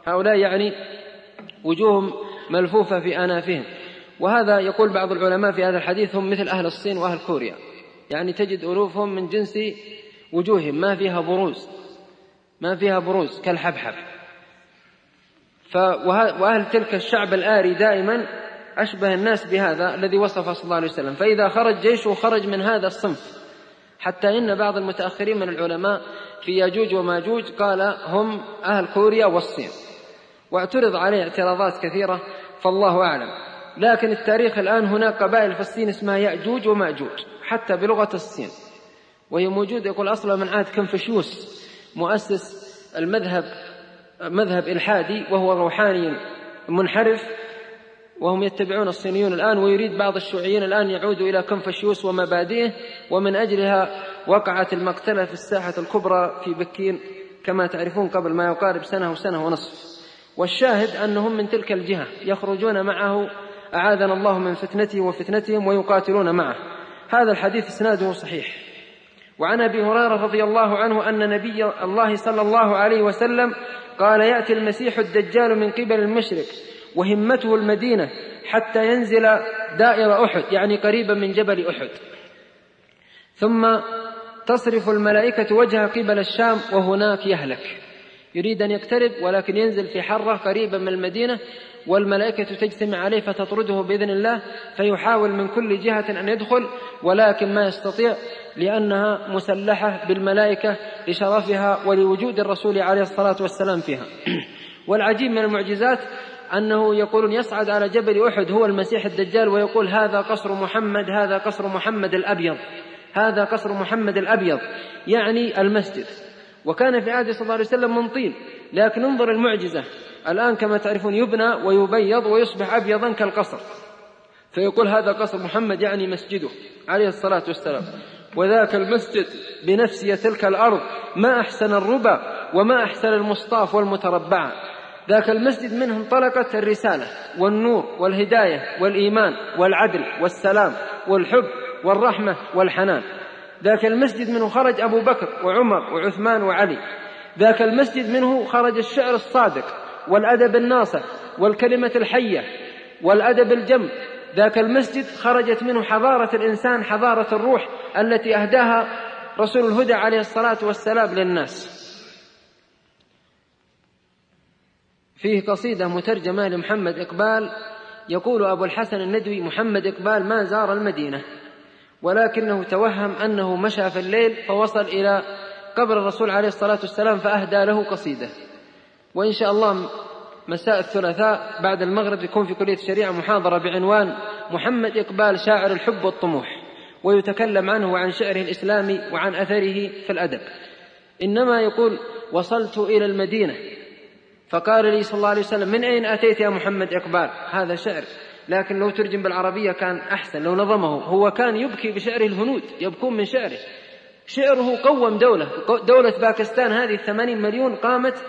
هؤلاء يعني وجوههم ملفوفة في أنافهم. وهذا يقول بعض العلماء في هذا الحديث هم مثل أهل الصين وأهل كوريا. يعني تجد ألوفهم من جنس وجوههم ما فيها بروز ما فيها بروز كالحبحب. وأهل تلك الشعب الآري دائما أشبه الناس بهذا الذي وصفه صلى الله عليه وسلم. فإذا خرج جيشه خرج من هذا الصنف. حتى إن بعض المتأخرين من العلماء في ياجوج وماجوج قال هم أهل كوريا والصين. واعترض عليه اعتراضات كثيرة فالله أعلم. لكن التاريخ الآن هناك قبائل في الصين اسمها يأجوج ومأجوج حتى بلغة الصين. وهي موجودة يقول أصلا من عهد كنفشيوس مؤسس المذهب مذهب إلحادي وهو روحاني منحرف وهم يتبعون الصينيون الآن ويريد بعض الشيوعيين الآن يعودوا إلى كنفشيوس ومبادئه ومن أجلها وقعت المقتلة في الساحة الكبرى في بكين كما تعرفون قبل ما يقارب سنة وسنة ونصف. والشاهد أنهم من تلك الجهة يخرجون معه أعاذنا الله من فتنته وفتنتهم ويقاتلون معه. هذا الحديث إسناده صحيح. وعن أبي هريرة رضي الله عنه أن نبي الله صلى الله عليه وسلم قال يأتي المسيح الدجال من قبل المشرق وهمته المدينة حتى ينزل دائر أحد يعني قريبا من جبل أحد. ثم تصرف الملائكة وجهه قبل الشام وهناك يهلك. يريد أن يقترب ولكن ينزل في حرة قريبا من المدينة والملائكة تجتمع عليه فتطرده بإذن الله فيحاول من كل جهة أن يدخل ولكن ما يستطيع لأنها مسلحة بالملائكة لشرفها ولوجود الرسول عليه الصلاة والسلام فيها. *clears throat* والعجيب من المعجزات أنه يقولون يصعد على جبل أحد هو المسيح الدجال ويقول هذا قصر محمد هذا قصر محمد الأبيض هذا قصر محمد الأبيض يعني المسجد. وكان في عهد صلى الله عليه وسلم من طين لكن انظر المعجزة. الآن كما تعرفون يبنى ويبيض ويصبح أبيضا كالقصر. فيقول هذا قصر محمد يعني مسجده عليه الصلاة والسلام. وذاك المسجد بنفسه تلك الأرض. ما أحسن الربا وما أحسن المصطاف والمتربع. ذاك المسجد منه انطلقت الرسالة والنور والهداية والإيمان والعدل والسلام والحب والرحمة والحنان. ذاك المسجد منه خرج أبو بكر وعمر وعثمان وعلي. ذاك المسجد منه خرج الشعر الصادق والأدب الناصح والكلمة الحية والأدب الجم. ذاك المسجد خرجت منه حضارة الإنسان حضارة الروح التي أهداها رسول الهدى عليه الصلاة والسلام للناس. فيه قصيدة مترجمة لمحمد إقبال. يقول أبو الحسن الندوي محمد إقبال ما زار المدينة. ولكنه توهم أنه مشى في الليل فوصل إلى قبر الرسول عليه الصلاة والسلام فأهدى له قصيدة. وإن شاء الله مساء الثلاثاء بعد المغرب يكون في كلية الشريعة محاضرة بعنوان محمد إقبال شاعر الحب والطموح ويتكلم عنه وعن شعره الإسلامي وعن أثره في الأدب. إنما يقول وصلت إلى المدينة. فقال لي صلى الله عليه وسلم من أين أتيت يا محمد إقبال؟ هذا شعر لكن لو ترجم بالعربية كان أحسن لو نظمه. هو كان يبكي بشعره الهنود يبكون من شعره. شعره قوم دولة. دولة باكستان هذه الثمانين مليون قامت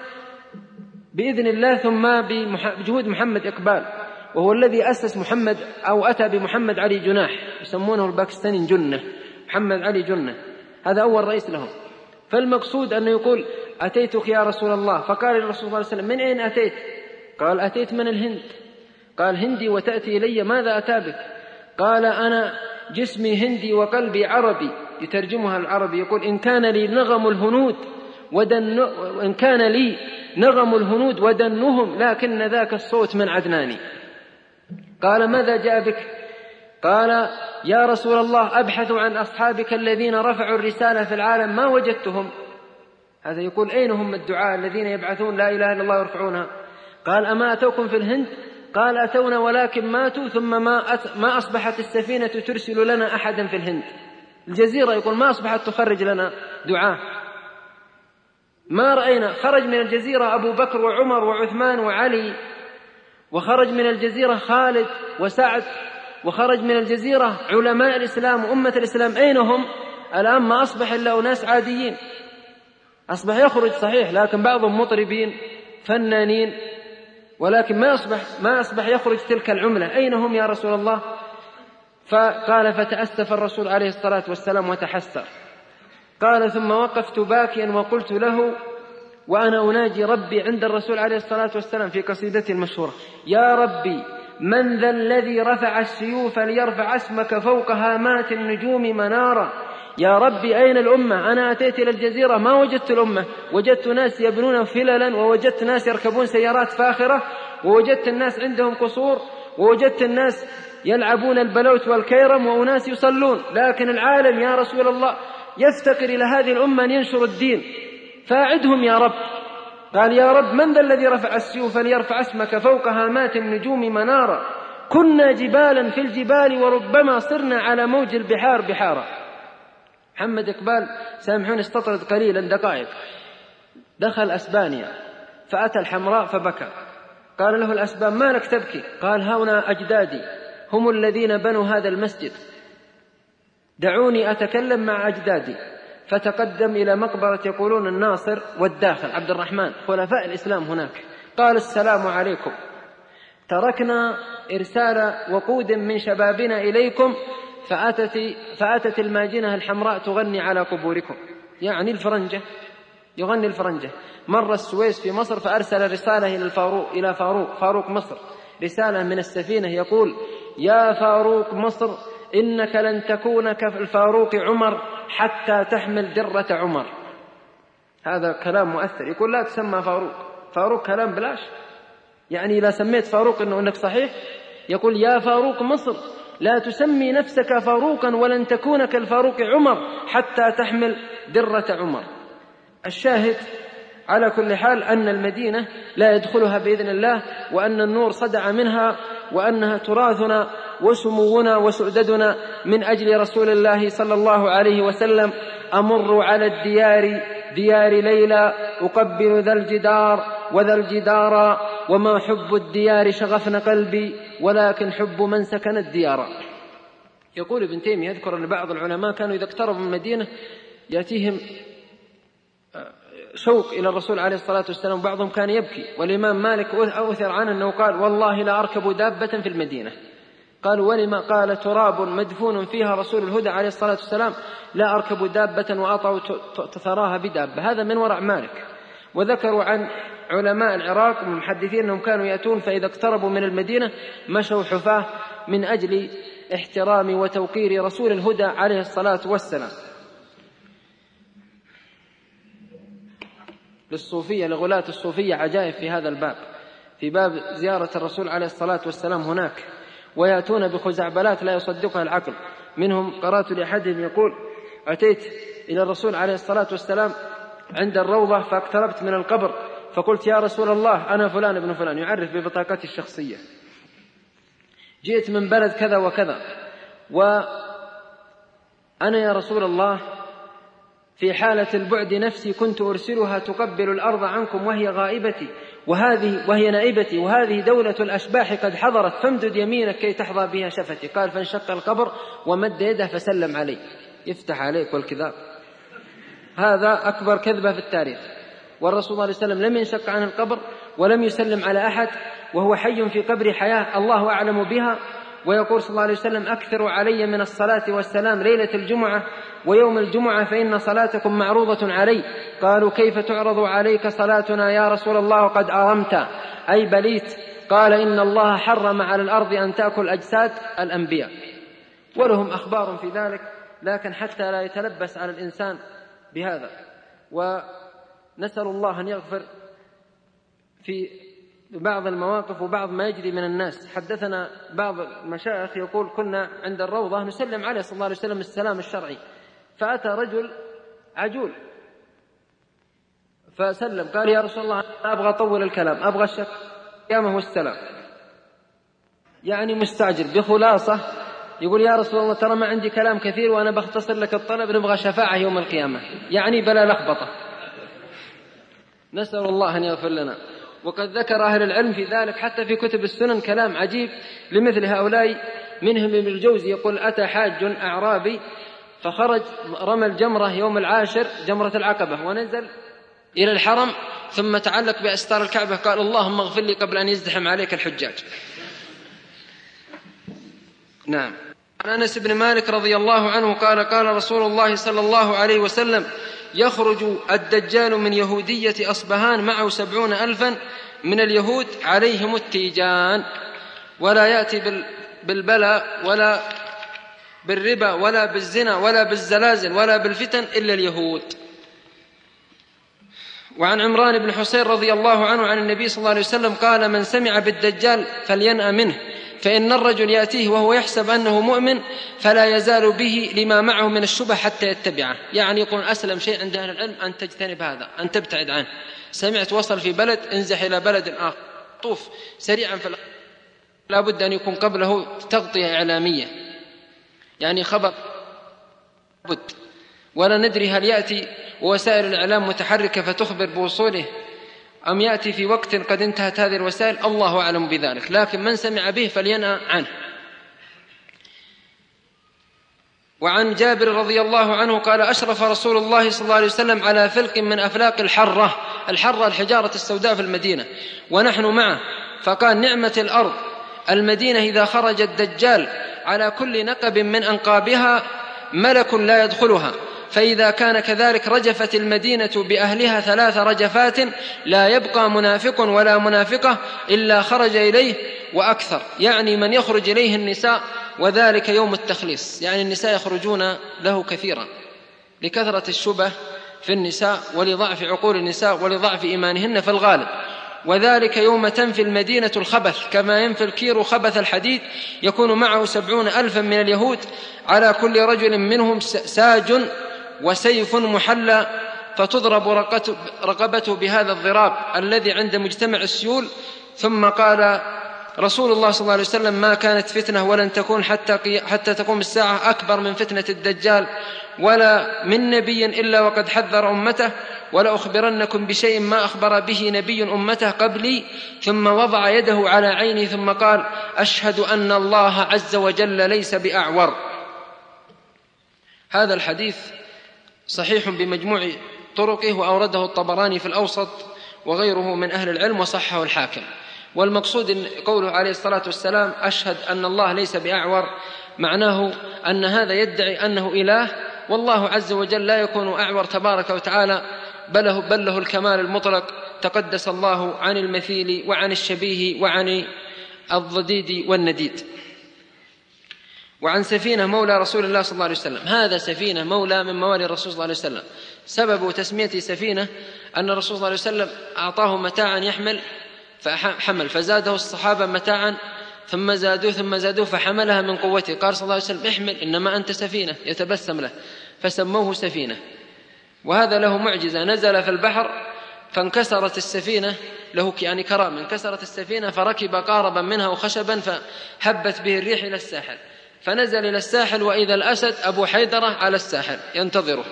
بإذن الله ثم بجهود محمد إقبال وهو الذي أسس محمد أو أتى بمحمد علي جناح يسمونه الباكستاني جنة محمد علي جنة. هذا أول رئيس لهم. فالمقصود أنه يقول أتيتك يا رسول الله. فقال الرسول صلى الله عليه وسلم من أين أتيت؟ قال أتيت من الهند. قال هندي وتأتي إلي ماذا أتى بك قال أنا جسمي هندي وقلبي عربي يترجمها العربي يقول إن كان لي نغم الهنود ودن إن كان لي نغم الهنود ودنهم لكن ذاك الصوت من عدناني. قال ماذا جاء بك؟ قال يا رسول الله أبحث عن أصحابك الذين رفعوا الرسالة في العالم ما وجدتهم؟ هذا يقول أين هم الدعاء الذين يبعثون لا إله إلا الله ويرفعونها؟ قال أما أتوكم في الهند؟ قال أتونا ولكن ماتوا ثم ما, أت ما أصبحت السفينة ترسل لنا أحدا في الهند. الجزيرة يقول ما أصبحت تخرج لنا دعاء. ما رأينا خرج من الجزيرة أبو بكر وعمر وعثمان وعلي وخرج من الجزيرة خالد وسعد وخرج من الجزيرة علماء الإسلام وأمة الإسلام أين هم؟ الآن ما أصبح إلا أناس عاديين. أصبح يخرج صحيح لكن بعضهم مطربين فنانين ولكن ما أصبح ما أصبح يخرج تلك العملة. أين هم يا رسول الله؟ فقال فتأسف الرسول عليه الصلاة والسلام وتحسر. قال ثم وقفت باكيا وقلت له وأنا أناجي ربي عند الرسول عليه الصلاة والسلام في قصيدتي المشهورة. يا ربي من ذا الذي رفع السيوف ليرفع اسمك فوق هامات النجوم منارا؟ يا ربي أين الأمة؟ أنا أتيت إلى الجزيرة ما وجدت الأمة. وجدت ناس يبنون فللا ووجدت ناس يركبون سيارات فاخرة ووجدت الناس عندهم قصور ووجدت الناس يلعبون البلوت والكيرم وأناس يصلون. لكن العالم يا رسول الله يفتقر إلى هذه الأمة أن ينشر الدين. فاعدهم يا رب. قال يا رب من ذا الذي رفع السيوف ليرفع اسمك فوق هامات النجوم منارا؟ كنا جبالا في الجبال وربما صرنا على موج البحار بحارا. محمد إقبال سامحوني استطرد قليلا دقائق. دخل أسبانيا فأتى الحمراء فبكى. قال له الأسبان ما لك تبكي؟ قال هؤلاء أجدادي هم الذين بنوا هذا المسجد. دعوني أتكلم مع أجدادي. فتقدم إلى مقبرة يقولون الناصر والداخل عبد الرحمن خلفاء الإسلام هناك. قال السلام عليكم. تركنا إرسال وقود من شبابنا إليكم فأتت, فأتت الماجنة الحمراء تغني على قبوركم. يعني الفرنجة. يغني الفرنجة. مر السويس في مصر فأرسل رسالة إلى الفاروق إلى فاروق فاروق مصر. رسالة من السفينة يقول يا فاروق مصر إنك لن تكون كالفاروق عمر حتى تحمل درة عمر. هذا كلام مؤثر. يقول لا تسمى فاروق. فاروق كلام بلاش. يعني إذا سميت فاروق إنه إنك صحيح يقول يا فاروق مصر لا تسمي نفسك فاروقا ولن تكون كالفاروق عمر حتى تحمل درة عمر. الشاهد على كل حال أن المدينة لا يدخلها بإذن الله وأن النور صدع منها وأنها تراثنا وسمونا وسؤددنا من أجل رسول الله صلى الله عليه وسلم. أمر على الديار ديار ليلى أقبل ذا الجدار وذا الجدار. وما حب الديار شغفن قلبي ولكن حب من سكن الديار. يقول ابن تيمية يذكر أن بعض العلماء كانوا إذا اقتربوا من المدينة يأتيهم شوق إلى الرسول عليه الصلاة والسلام بعضهم كان يبكي. والإمام مالك أوثر عنه أنه قال والله لا أركب دابة في المدينة. قالوا ولما قال تراب مدفون فيها رسول الهدى عليه الصلاة والسلام لا أركب دابة وأطع تثراها بدابة. هذا من ورع مالك. وذكروا عن علماء العراق والمحدثين أنهم كانوا يأتون فإذا اقتربوا من المدينة مشوا حفاة من أجل احترام وتوقير رسول الهدى عليه الصلاة والسلام. للصوفية لغلاة الصوفية عجائب في هذا الباب. في باب زيارة الرسول عليه الصلاة والسلام هناك ويأتون بخزعبلات لا يصدقها العقل. منهم قرأت لأحدهم يقول أتيت إلى الرسول عليه الصلاة والسلام عند الروضة فاقتربت من القبر. فقلت يا رسول الله أنا فلان ابن فلان يعرف ببطاقتي الشخصية. جئت من بلد كذا وكذا وأنا يا رسول الله في حالة البعد نفسي كنت أرسلها تقبل الأرض عنكم وهي غائبتي وهذه وهي نائبتي وهذه دولة الأشباح قد حضرت فامدد يمينك كي تحظى بها شفتي. قال فانشق القبر ومد يده فسلم علي. يفتح عليك والكذاب. هذا أكبر كذبة في التاريخ. والرسول صلى الله عليه وسلم لم ينشق عن القبر ولم يسلم على أحد وهو حي في قبر حياة الله أعلم بها. ويقول صلى الله عليه وسلم أكثروا علي من الصلاة والسلام ليلة الجمعة ويوم الجمعة فإن صلاتكم معروضة علي. قالوا كيف تعرض عليك صلاتنا يا رسول الله؟ قد أرمت. أي بليت. قال إن الله حرم على الأرض أن تأكل أجساد الأنبياء. ولهم أخبار في ذلك لكن حتى لا يتلبس على الإنسان بهذا. ونسأل الله أن يغفر في بعض المواقف وبعض ما يجري من الناس. حدثنا بعض المشايخ يقول كنا عند الروضة نسلم عليه صلى الله عليه وسلم السلام الشرعي. فأتى رجل عجول. فسلم قال يا رسول الله أبغى أطول الكلام أبغى الشك. قيامه والسلام يعني مستعجل بخلاصة يقول يا رسول الله ترى ما عندي كلام كثير وأنا بختصر لك الطلب نبغى شفاعة يوم القيامة. يعني بلا لخبطة. نسأل الله أن يغفر لنا. وقد ذكر أهل العلم في ذلك حتى في كتب السنن كلام عجيب لمثل هؤلاء. منهم ابن الجوزي يقول أتى حاج أعرابي فخرج رمى الجمرة يوم العاشر جمرة العقبة ونزل إلى الحرم ثم تعلق بأستار الكعبة قال اللهم اغفر لي قبل أن يزدحم عليك الحجاج. نعم. عن أنس بن مالك رضي الله عنه قال قال رسول الله صلى الله عليه وسلم يخرج الدجال من يهودية أصبهان معه سبعون ألفا من اليهود عليهم التيجان. ولا يأتي بالبلاء ولا بالربا ولا بالزنا ولا بالزلازل ولا بالفتن إلا اليهود. وعن عمران بن حسين رضي الله عنه عن النبي صلى الله عليه وسلم قال من سمع بالدجال فلينأ منه. فإن الرجل يأتيه وهو يحسب أنه مؤمن فلا يزال به لما معه من الشبه حتى يتبعه. يعني يقول أسلم شيء عند أهل العلم أن تجتنب هذا أن تبتعد عنه. سمعت وصل في بلد انزح إلى بلد آخر. طوف سريعا في لا بد أن يكون قبله تغطية إعلامية. يعني خبر. بد. ولا ندري هل يأتي وسائل الإعلام متحركة فتخبر بوصوله. أم يأتي في وقت قد انتهت هذه الوسائل؟ الله أعلم بذلك. لكن من سمع به فلينأى عنه. وعن جابر رضي الله عنه قال أشرف رسول الله صلى الله عليه وسلم على فلق من أفلاق الحرة. الحرة الحجارة السوداء في المدينة. ونحن معه. فقال نعمة الأرض. المدينة إذا خرج الدجال على كل نقب من أنقابها ملك لا يدخلها. فإذا كان كذلك رجفت المدينة بأهلها ثلاث رجفات لا يبقى منافق ولا منافقة إلا خرج إليه وأكثر يعني من يخرج إليه النساء وذلك يوم التخليص يعني النساء يخرجون له كثيرا لكثرة الشبه في النساء ولضعف عقول النساء ولضعف إيمانهن في الغالب. وذلك يوم تنفي المدينة الخبث كما ينفي الكير خبث الحديد يكون معه سبعون ألفا من اليهود على كل رجل منهم ساج وسيف محلى فتضرب رقبته بهذا الضراب الذي عند مجتمع السيول. ثم قال رسول الله صلى الله عليه وسلم ما كانت فتنة ولن تكون حتى, حتى تقوم الساعة أكبر من فتنة الدجال. ولا من نبي إلا وقد حذر أمته. ولأخبرنكم بشيء ما أخبر به نبي أمته قبلي. ثم وضع يده على عيني. ثم قال أشهد أن الله عز وجل ليس بأعور. هذا الحديث صحيح بمجموع طرقه وأورده الطبراني في الأوسط وغيره من أهل العلم وصحه الحاكم. والمقصود قوله عليه الصلاة والسلام أشهد أن الله ليس بأعور معناه أن هذا يدعي أنه إله والله عز وجل لا يكون أعور تبارك وتعالى بل بل له الكمال المطلق. تقدس الله عن المثيل وعن الشبيه وعن الضديد والنديد. وعن سفينة مولى رسول الله صلى الله عليه وسلم. هذا سفينة مولى من موالي الرسول صلى الله عليه وسلم. سبب تسميته سفينة أن الرسول صلى الله عليه وسلم أعطاه متاعا يحمل فحمل فزاده الصحابة متاعا ثم زادوه ثم زادوه فحملها من قوته. قال صلى الله عليه وسلم احمل إنما أنت سفينة يتبسم له. فسموه سفينة. وهذا له معجزة. نزل في البحر فانكسرت السفينة له يعني كرام انكسرت السفينة فركب قاربا منها وخشبا فهبت به الريح إلى الساحل. فنزل إلى الساحل وإذا الأسد أبو حيدرة على الساحل ينتظره.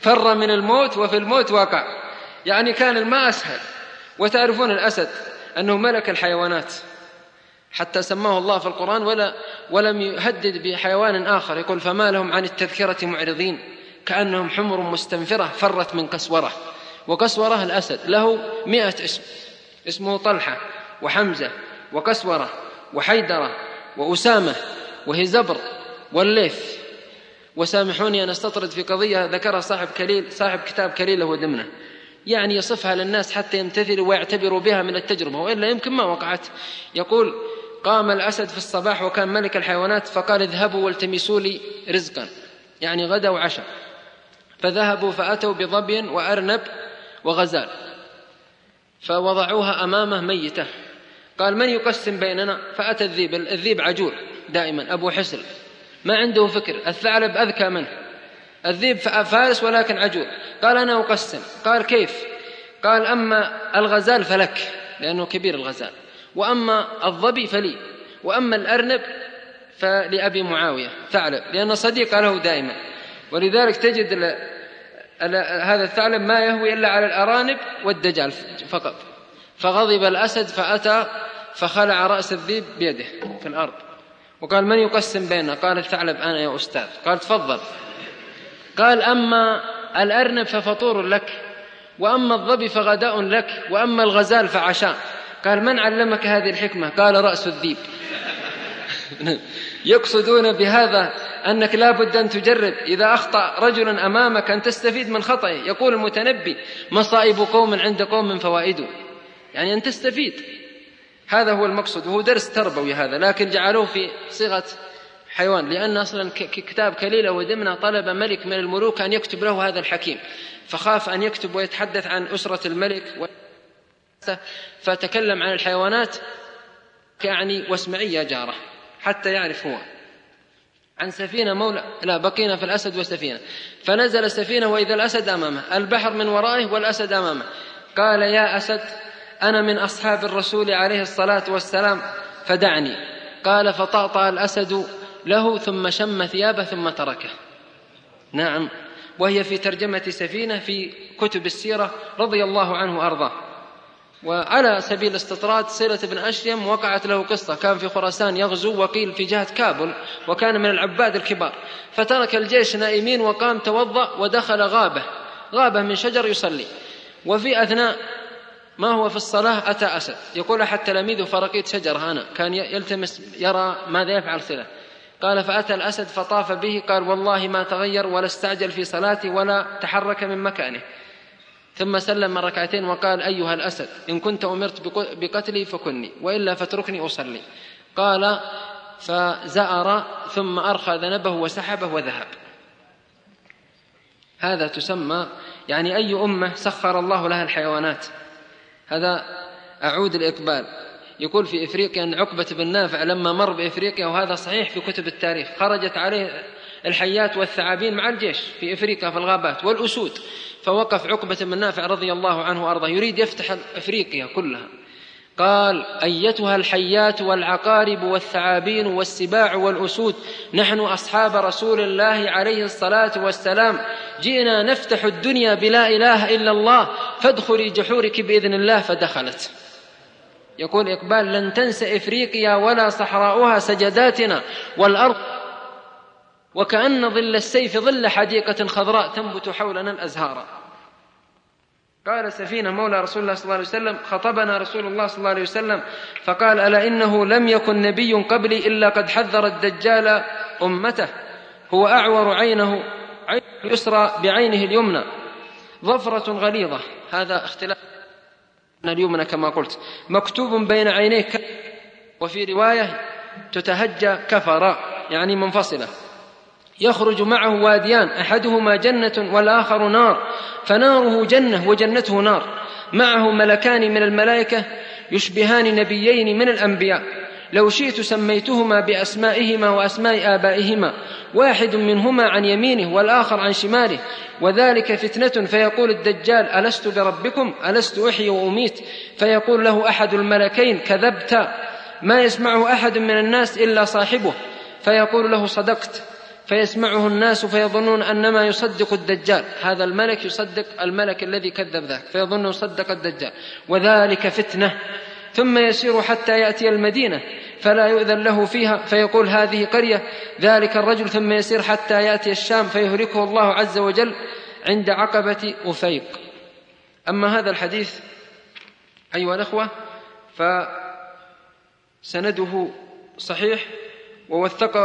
فر من الموت وفي الموت وقع يعني كان الماء أسهل. وتعرفون الأسد أنه ملك الحيوانات. حتى سماه الله في القرآن ولا ولم يهدد بحيوان آخر. يقول فما لهم عن التذكرة معرضين؟ كأنهم حمر مستنفرة فرت من قسورة. وقسورة الأسد له مئة اسم. اسمه طلحة وحمزة وكسورة وحيدرة وأسامة. وهزبر والليث. وسامحوني أن أستطرد في قضية ذكرها صاحب كليل صاحب كتاب كليله ودمنه يعني يصفها للناس حتى يمتثلوا ويعتبروا بها من التجربة وإلا يمكن ما وقعت. يقول قام الأسد في الصباح وكان ملك الحيوانات فقال اذهبوا والتمسوا لي رزقا يعني غدا وعشاء فذهبوا فأتوا بظبي وأرنب وغزال فوضعوها أمامه ميتة. قال من يقسم بيننا؟ فأتى الذيب الذيب عجول. دائما أبو حسل ما عنده فكر الثعلب أذكى منه. الذيب فارس ولكن عجول قال أنا أقسم. قال كيف؟ قال أما الغزال فلك لأنه كبير الغزال. وأما الظبي فلي. وأما الأرنب فلأبي معاوية ثعلب. لأن صديق له دائما. ولذلك تجد هذا الثعلب ما يهوي إلا على الأرانب والدجال فقط. فغضب الأسد فأتى فخلع رأس الذيب بيده في الأرض. وقال من يقسم بيننا؟ قال الثعلب أنا يا أستاذ. قال تفضل. قال أما الأرنب ففطور لك وأما الظبي فغداء لك وأما الغزال فعشاء. قال من علمك هذه الحكمة؟ قال رأس الذيب *laughs* يقصدون بهذا أنك لا بد أن تجرب. إذا أخطأ رجل أمامك أن تستفيد من خطئه يقول المتنبي مصائب قوم عند قوم فوائد يعني أن تستفيد. هذا هو المقصود وهو درس تربوي هذا لكن جعلوه في صيغة حيوان لأن أصلا كتاب كليلة ودمنة طلب ملك من الملوك أن يكتب له هذا الحكيم فخاف أن يكتب ويتحدث عن أسرة الملك فتكلم عن الحيوانات يعني واسمعي يا جارة حتى يعرف هو. عن سفينة مولى لا بقينا في الأسد والسفينة. فنزل السفينة وإذا الأسد أمامه البحر من ورائه والأسد أمامه. قال يا أسد أنا من أصحاب الرسول عليه الصلاة والسلام فدعني. قال فطأطأ الأسد له ثم شم ثيابه ثم تركه. نعم وهي في ترجمة سفينة في كتب السيرة رضي الله عنه وأرضاه. وعلى سبيل الاستطراد سيرة بن أشيم وقعت له قصة. كان في خراسان يغزو وقيل في جهة كابل وكان من العباد الكبار. فترك الجيش نائمين وقام توضأ ودخل غابة. غابة من شجر يصلي. وفي أثناء ما هو في الصلاة؟ أتى أسد. يقول أحد تلاميذه فرقيت شجرة أنا كان يلتمس يرى ماذا يفعل صلة قال فأتى الأسد فطاف به قال والله ما تغير ولا استعجل في صلاتي ولا تحرك من مكانه. ثم سلم ركعتين وقال أيها الأسد إن كنت أمرت بقتلي فكني وإلا فاتركني أصلي. قال فزأر ثم أرخى ذنبه وسحبه وذهب. هذا تسمى يعني أي أمة سخر الله لها الحيوانات؟ هذا أعود الإقبال يقول في إفريقيا أن عقبة بن نافع لما مر بإفريقيا وهذا صحيح في كتب التاريخ خرجت عليه الحيات والثعابين مع الجيش في إفريقيا في الغابات والأسود فوقف عقبة بن نافع رضي الله عنه وأرضاه يريد يفتح إفريقيا كلها. قال أيتها الحيات والعقارب والثعابين والسباع والأسود نحن أصحاب رسول الله عليه الصلاة والسلام. جئنا نفتح الدنيا بلا إله إلا الله فادخلي جحورك بإذن الله فدخلت. يقول إقبال لن تنسى إفريقيا ولا صحراؤها سجداتنا والأرض. وكأن ظل السيف ظل حديقة خضراء تنبت حولنا الأزهار. قال سفينة مولى رسول الله صلى الله عليه وسلم خطبنا رسول الله صلى الله عليه وسلم فقال ألا إنه لم يكن نبي قبلي إلا قد حذر الدجال أمته. هو أعور عينه عين اليسرى بعينه اليمنى. ظفرة غليظة. هذا اختلاف اليمنى كما قلت. مكتوب بين عينيه وفي رواية تتهجى كفرا يعني منفصلة. يخرج معه واديان أحدهما جنة والآخر نار فناره جنة وجنته نار. معه ملكان من الملائكة يشبهان نبيين من الأنبياء. لو شئت سميتهما بأسمائهما وأسماء آبائهما. واحد منهما عن يمينه والآخر عن شماله. وذلك فتنة فيقول الدجال ألست بربكم؟ ألست أحيي وأميت؟ فيقول له أحد الملكين كذبت. ما يسمعه أحد من الناس إلا صاحبه. فيقول له صدقت. فيسمعه الناس فيظنون أنما يصدق الدجال. هذا الملك يصدق الملك الذي كذب ذاك فيظن يصدق الدجال. وذلك فتنة. ثم يسير حتى يأتي المدينة فلا يؤذن له فيها فيقول هذه قرية. ذلك الرجل ثم يسير حتى يأتي الشام فيهلكه الله عز وجل عند عقبة أفيق. أما هذا الحديث أيها الأخوة ف سنده صحيح ووثق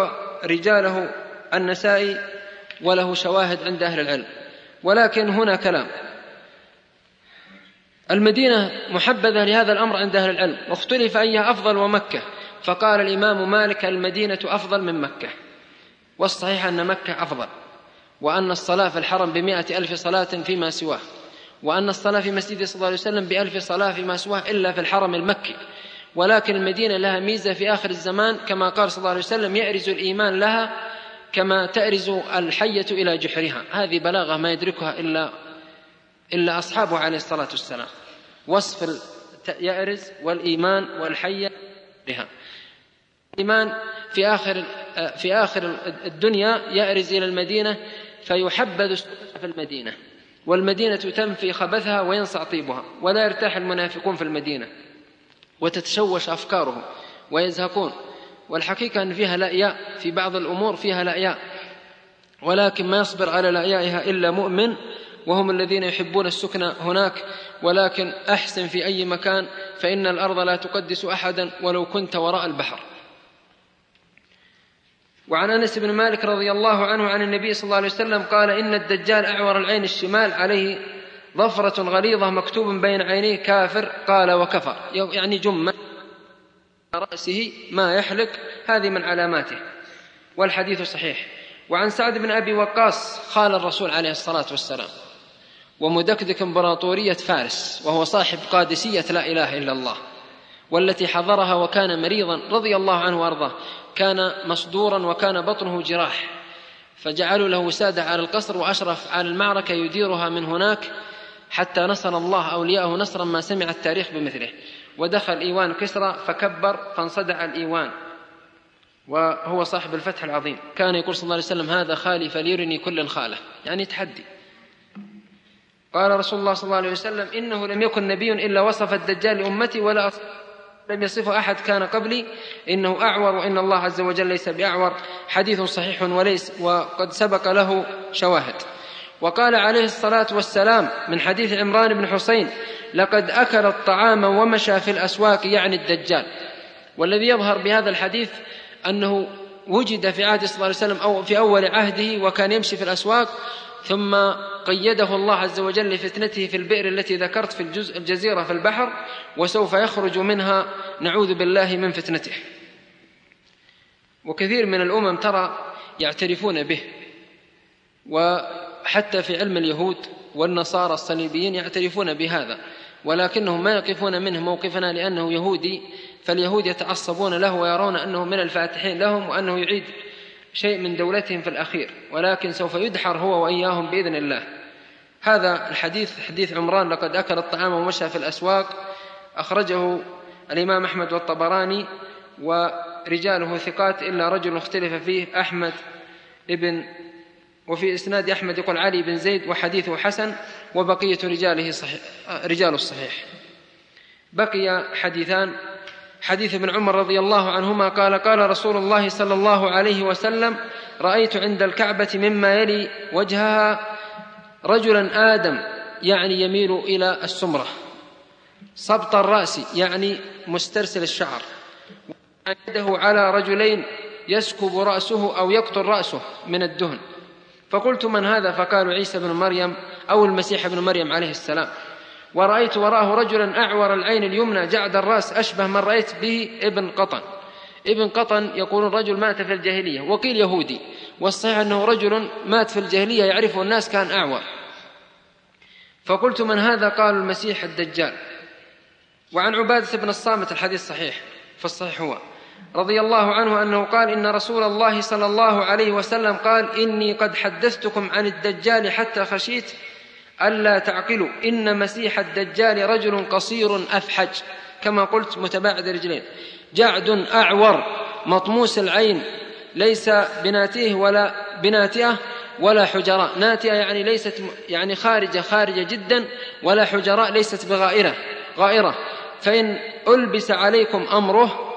رجاله النسائي وله شواهد عند أهل العلم. ولكن هنا كلام. المدينة محبذة لهذا الأمر عند أهل العلم. واختلف أيها أفضل ومكة. فقال الإمام مالك المدينة أفضل من مكة. والصحيح أن مكة أفضل. وأن الصلاة في الحرم بمائة ألف صلاة فيما سواه. وأن الصلاة في مسجد صلى الله عليه وسلم بألف صلاة فيما سواه إلا في الحرم المكي. ولكن المدينة لها ميزة في آخر الزمان. كما قال صلى الله عليه وسلم يأرز الإيمان لها كما تأرز الحية إلى جحرها. هذه بلاغة ما يدركها إلا إلا أصحابه عليه الصلاة والسلام. وصف يأرز والإيمان والحية بها الإيمان في آخر في آخر الدنيا يأرز إلى المدينة فيحبذ في المدينة. والمدينة تنفي خبثها وينصع طيبها ولا يرتاح المنافقون في المدينة. وتتشوش أفكارهم ويزهقون. والحقيقة أن فيها لأياء في بعض الأمور فيها لأياء. ولكن ما يصبر على لأيائها إلا مؤمن وهم الذين يحبون السكن هناك. ولكن أحسن في أي مكان فإن الأرض لا تقدس أحدا ولو كنت وراء البحر. وعن أنس بن مالك رضي الله عنه عن النبي صلى الله عليه وسلم قال إن الدجال أعور العين الشمال عليه ظفرة غليظة مكتوب بين عينيه كافر قال وكفر. يعني جمة. رأسه ما يحلق هذه من علاماته. والحديث صحيح. وعن سعد بن أبي وقاص قال الرسول عليه الصلاة والسلام ومدكدك إمبراطورية فارس وهو صاحب قادسية لا إله إلا الله والتي حضرها وكان مريضا رضي الله عنه وأرضاه كان مصدورا وكان بطنه جراح فجعلوا له وسادة على القصر وأشرف على المعركة يديرها من هناك حتى نصر الله أولياءه نصرا ما سمع التاريخ بمثله. ودخل إيوان كسرى فكبر فانصدع الإيوان. وهو صاحب الفتح العظيم. كان يقول صلى الله عليه وسلم هذا خالي فليرني كل الخالة. يعني تحدي. قال رسول الله صلى الله عليه وسلم إنه لم يكن نبي إلا وصف الدجال لأمتي ولا لم يصفه أحد كان قبلي. إنه أعور وإن الله عز وجل ليس بأعور. حديث صحيح وليس وقد سبق له شواهد. وقال عليه الصلاة والسلام من حديث عمران بن حسين لقد أكل الطعام ومشى في الأسواق يعني الدجال. والذي يظهر بهذا الحديث أنه وجد في عهد صلى الله عليه وسلم أو في أول عهده وكان يمشي في الأسواق ثم قيده الله عز وجل لفتنته في البئر التي ذكرت في الجزء الجزيرة في البحر وسوف يخرج منها نعوذ بالله من فتنته. وكثير من الأمم ترى يعترفون به وحتى في علم اليهود والنصارى الصليبيين يعترفون بهذا ولكنهم ما يقفون منه موقفنا لأنه يهودي فاليهود يتعصبون له ويرون أنه من الفاتحين لهم وأنه يعيد شيء من دولتهم في الأخير ولكن سوف يدحر هو وإياهم بإذن الله. هذا الحديث حديث عمران لقد أكل الطعام ومشى في الأسواق. أخرجه الإمام أحمد والطبراني ورجاله ثقات إلا رجل اختلف فيه أحمد ابن وفي إسناد أحمد يقول علي بن زيد وحديثه حسن وبقية رجاله صحيح رجال الصحيح. بقي حديثان. حديث ابن عمر رضي الله عنهما قال قال رسول الله صلى الله عليه وسلم رأيت عند الكعبة مما يلي وجهها رجلا آدم يعني يميل إلى السمرة. صبط الرأس يعني مسترسل الشعر. يده على رجلين يسكب رأسه أو يقطر رأسه من الدهن. فقلت من هذا؟ فقالوا عيسى بن مريم أو المسيح ابن مريم عليه السلام. ورأيت وراءه رجلا أعور العين اليمنى جعد الرأس أشبه من رأيت به ابن قطن. ابن قطن يقول الرجل مات في الجاهلية وقيل يهودي. والصحيح أنه رجل مات في الجاهلية يعرفه الناس كان أعور. فقلت من هذا؟ قال المسيح الدجال. وعن عبادة بن الصامت الحديث صحيح فالصحيح هو. رضي الله عنه أنه قال إن رسول الله صلى الله عليه وسلم قال إني قد حدثتكم عن الدجال حتى خشيت ألا تعقلوا. إن مسيح الدجال رجل قصير أفحج كما قلت متباعد الرجلين جعد أعور مطموس العين ليس بناتيه ولا بناتئة ولا حجراء. ناتئة يعني ليست يعني خارجة خارجة جدا ولا حجراء ليست بغائرة غائرة. فإن ألبس عليكم أمره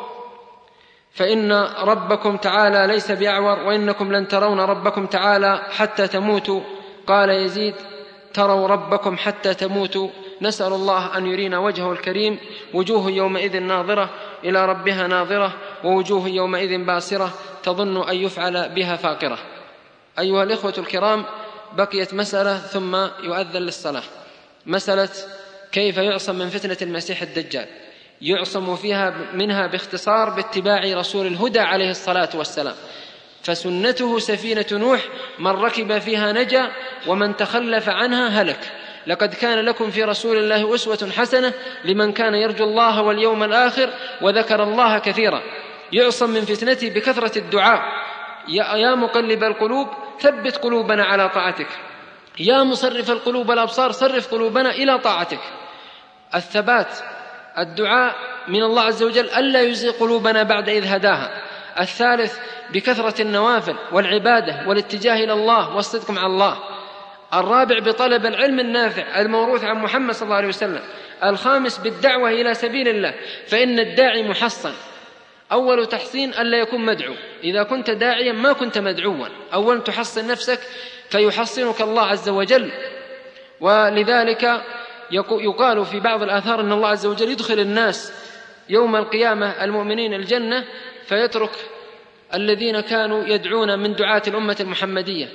فإن ربكم تعالى ليس بأعور وإنكم لن ترون ربكم تعالى حتى تموتوا. قال يزيد تروا ربكم حتى تموتوا. نسأل الله أن يرينا وجهه الكريم. وجوه يومئذ ناظرة إلى ربها ناظرة ووجوه يومئذ باسرة تظن أن يفعل بها فاقرة. أيها الإخوة الكرام بقيت مسألة ثم يؤذن للصلاة. مسألة كيف يعصم من فتنة المسيح الدجال. يعصم فيها منها باختصار باتباع رسول الهدى عليه الصلاة والسلام. فسنته سفينة نوح من ركب فيها نجا ومن تخلف عنها هلك. لقد كان لكم في رسول الله أسوة حسنة لمن كان يرجو الله واليوم الآخر وذكر الله كثيرا. يعصم من فتنته بكثرة الدعاء. يا مقلب القلوب ثبت قلوبنا على طاعتك. يا مصرف القلوب الأبصار صرف قلوبنا إلى طاعتك. الثبات الدعاء من الله عز وجل ألا يزغ قلوبنا بعد إذ هداها. الثالث بكثرة النوافل والعبادة والاتجاه إلى الله والصدق مع الله. الرابع بطلب العلم النافع الموروث عن محمد صلى الله عليه وسلم. الخامس بالدعوة إلى سبيل الله. فإن الداعي محصن. أول تحصين ألا يكون مدعو. إذا كنت داعيا ما كنت مدعوا. أولا تحصن نفسك فيحصنك الله عز وجل. ولذلك يقال في بعض الآثار أن الله عز وجل يدخل الناس يوم القيامة المؤمنين الجنة فيترك الذين كانوا يدعون من دعاة الأمة المحمدية.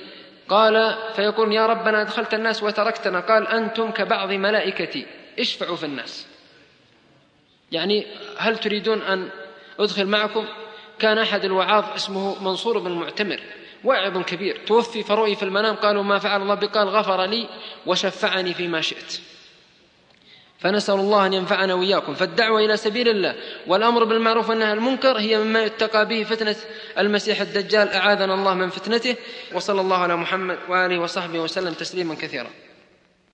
قال فيقول يا ربنا أدخلت الناس وتركتنا. قال أنتم كبعض ملائكتي. اشفعوا في الناس. يعني هل تريدون أن أدخل معكم؟ كان أحد الوعاظ اسمه منصور بن المعتمر واعظ كبير توفي فرؤي في المنام قالوا ما فعل الله بقال غفر لي وشفعني فيما شئت. فنسأل الله أن ينفعنا وإياكم. فالدعوة إلى سبيل الله والأمر بالمعروف والنهي عن المنكر هي مما يتقى به فتنة المسيح الدجال. أعاذنا الله من فتنته. وصلى الله على محمد وآله وصحبه وسلم تسليما كثيرا.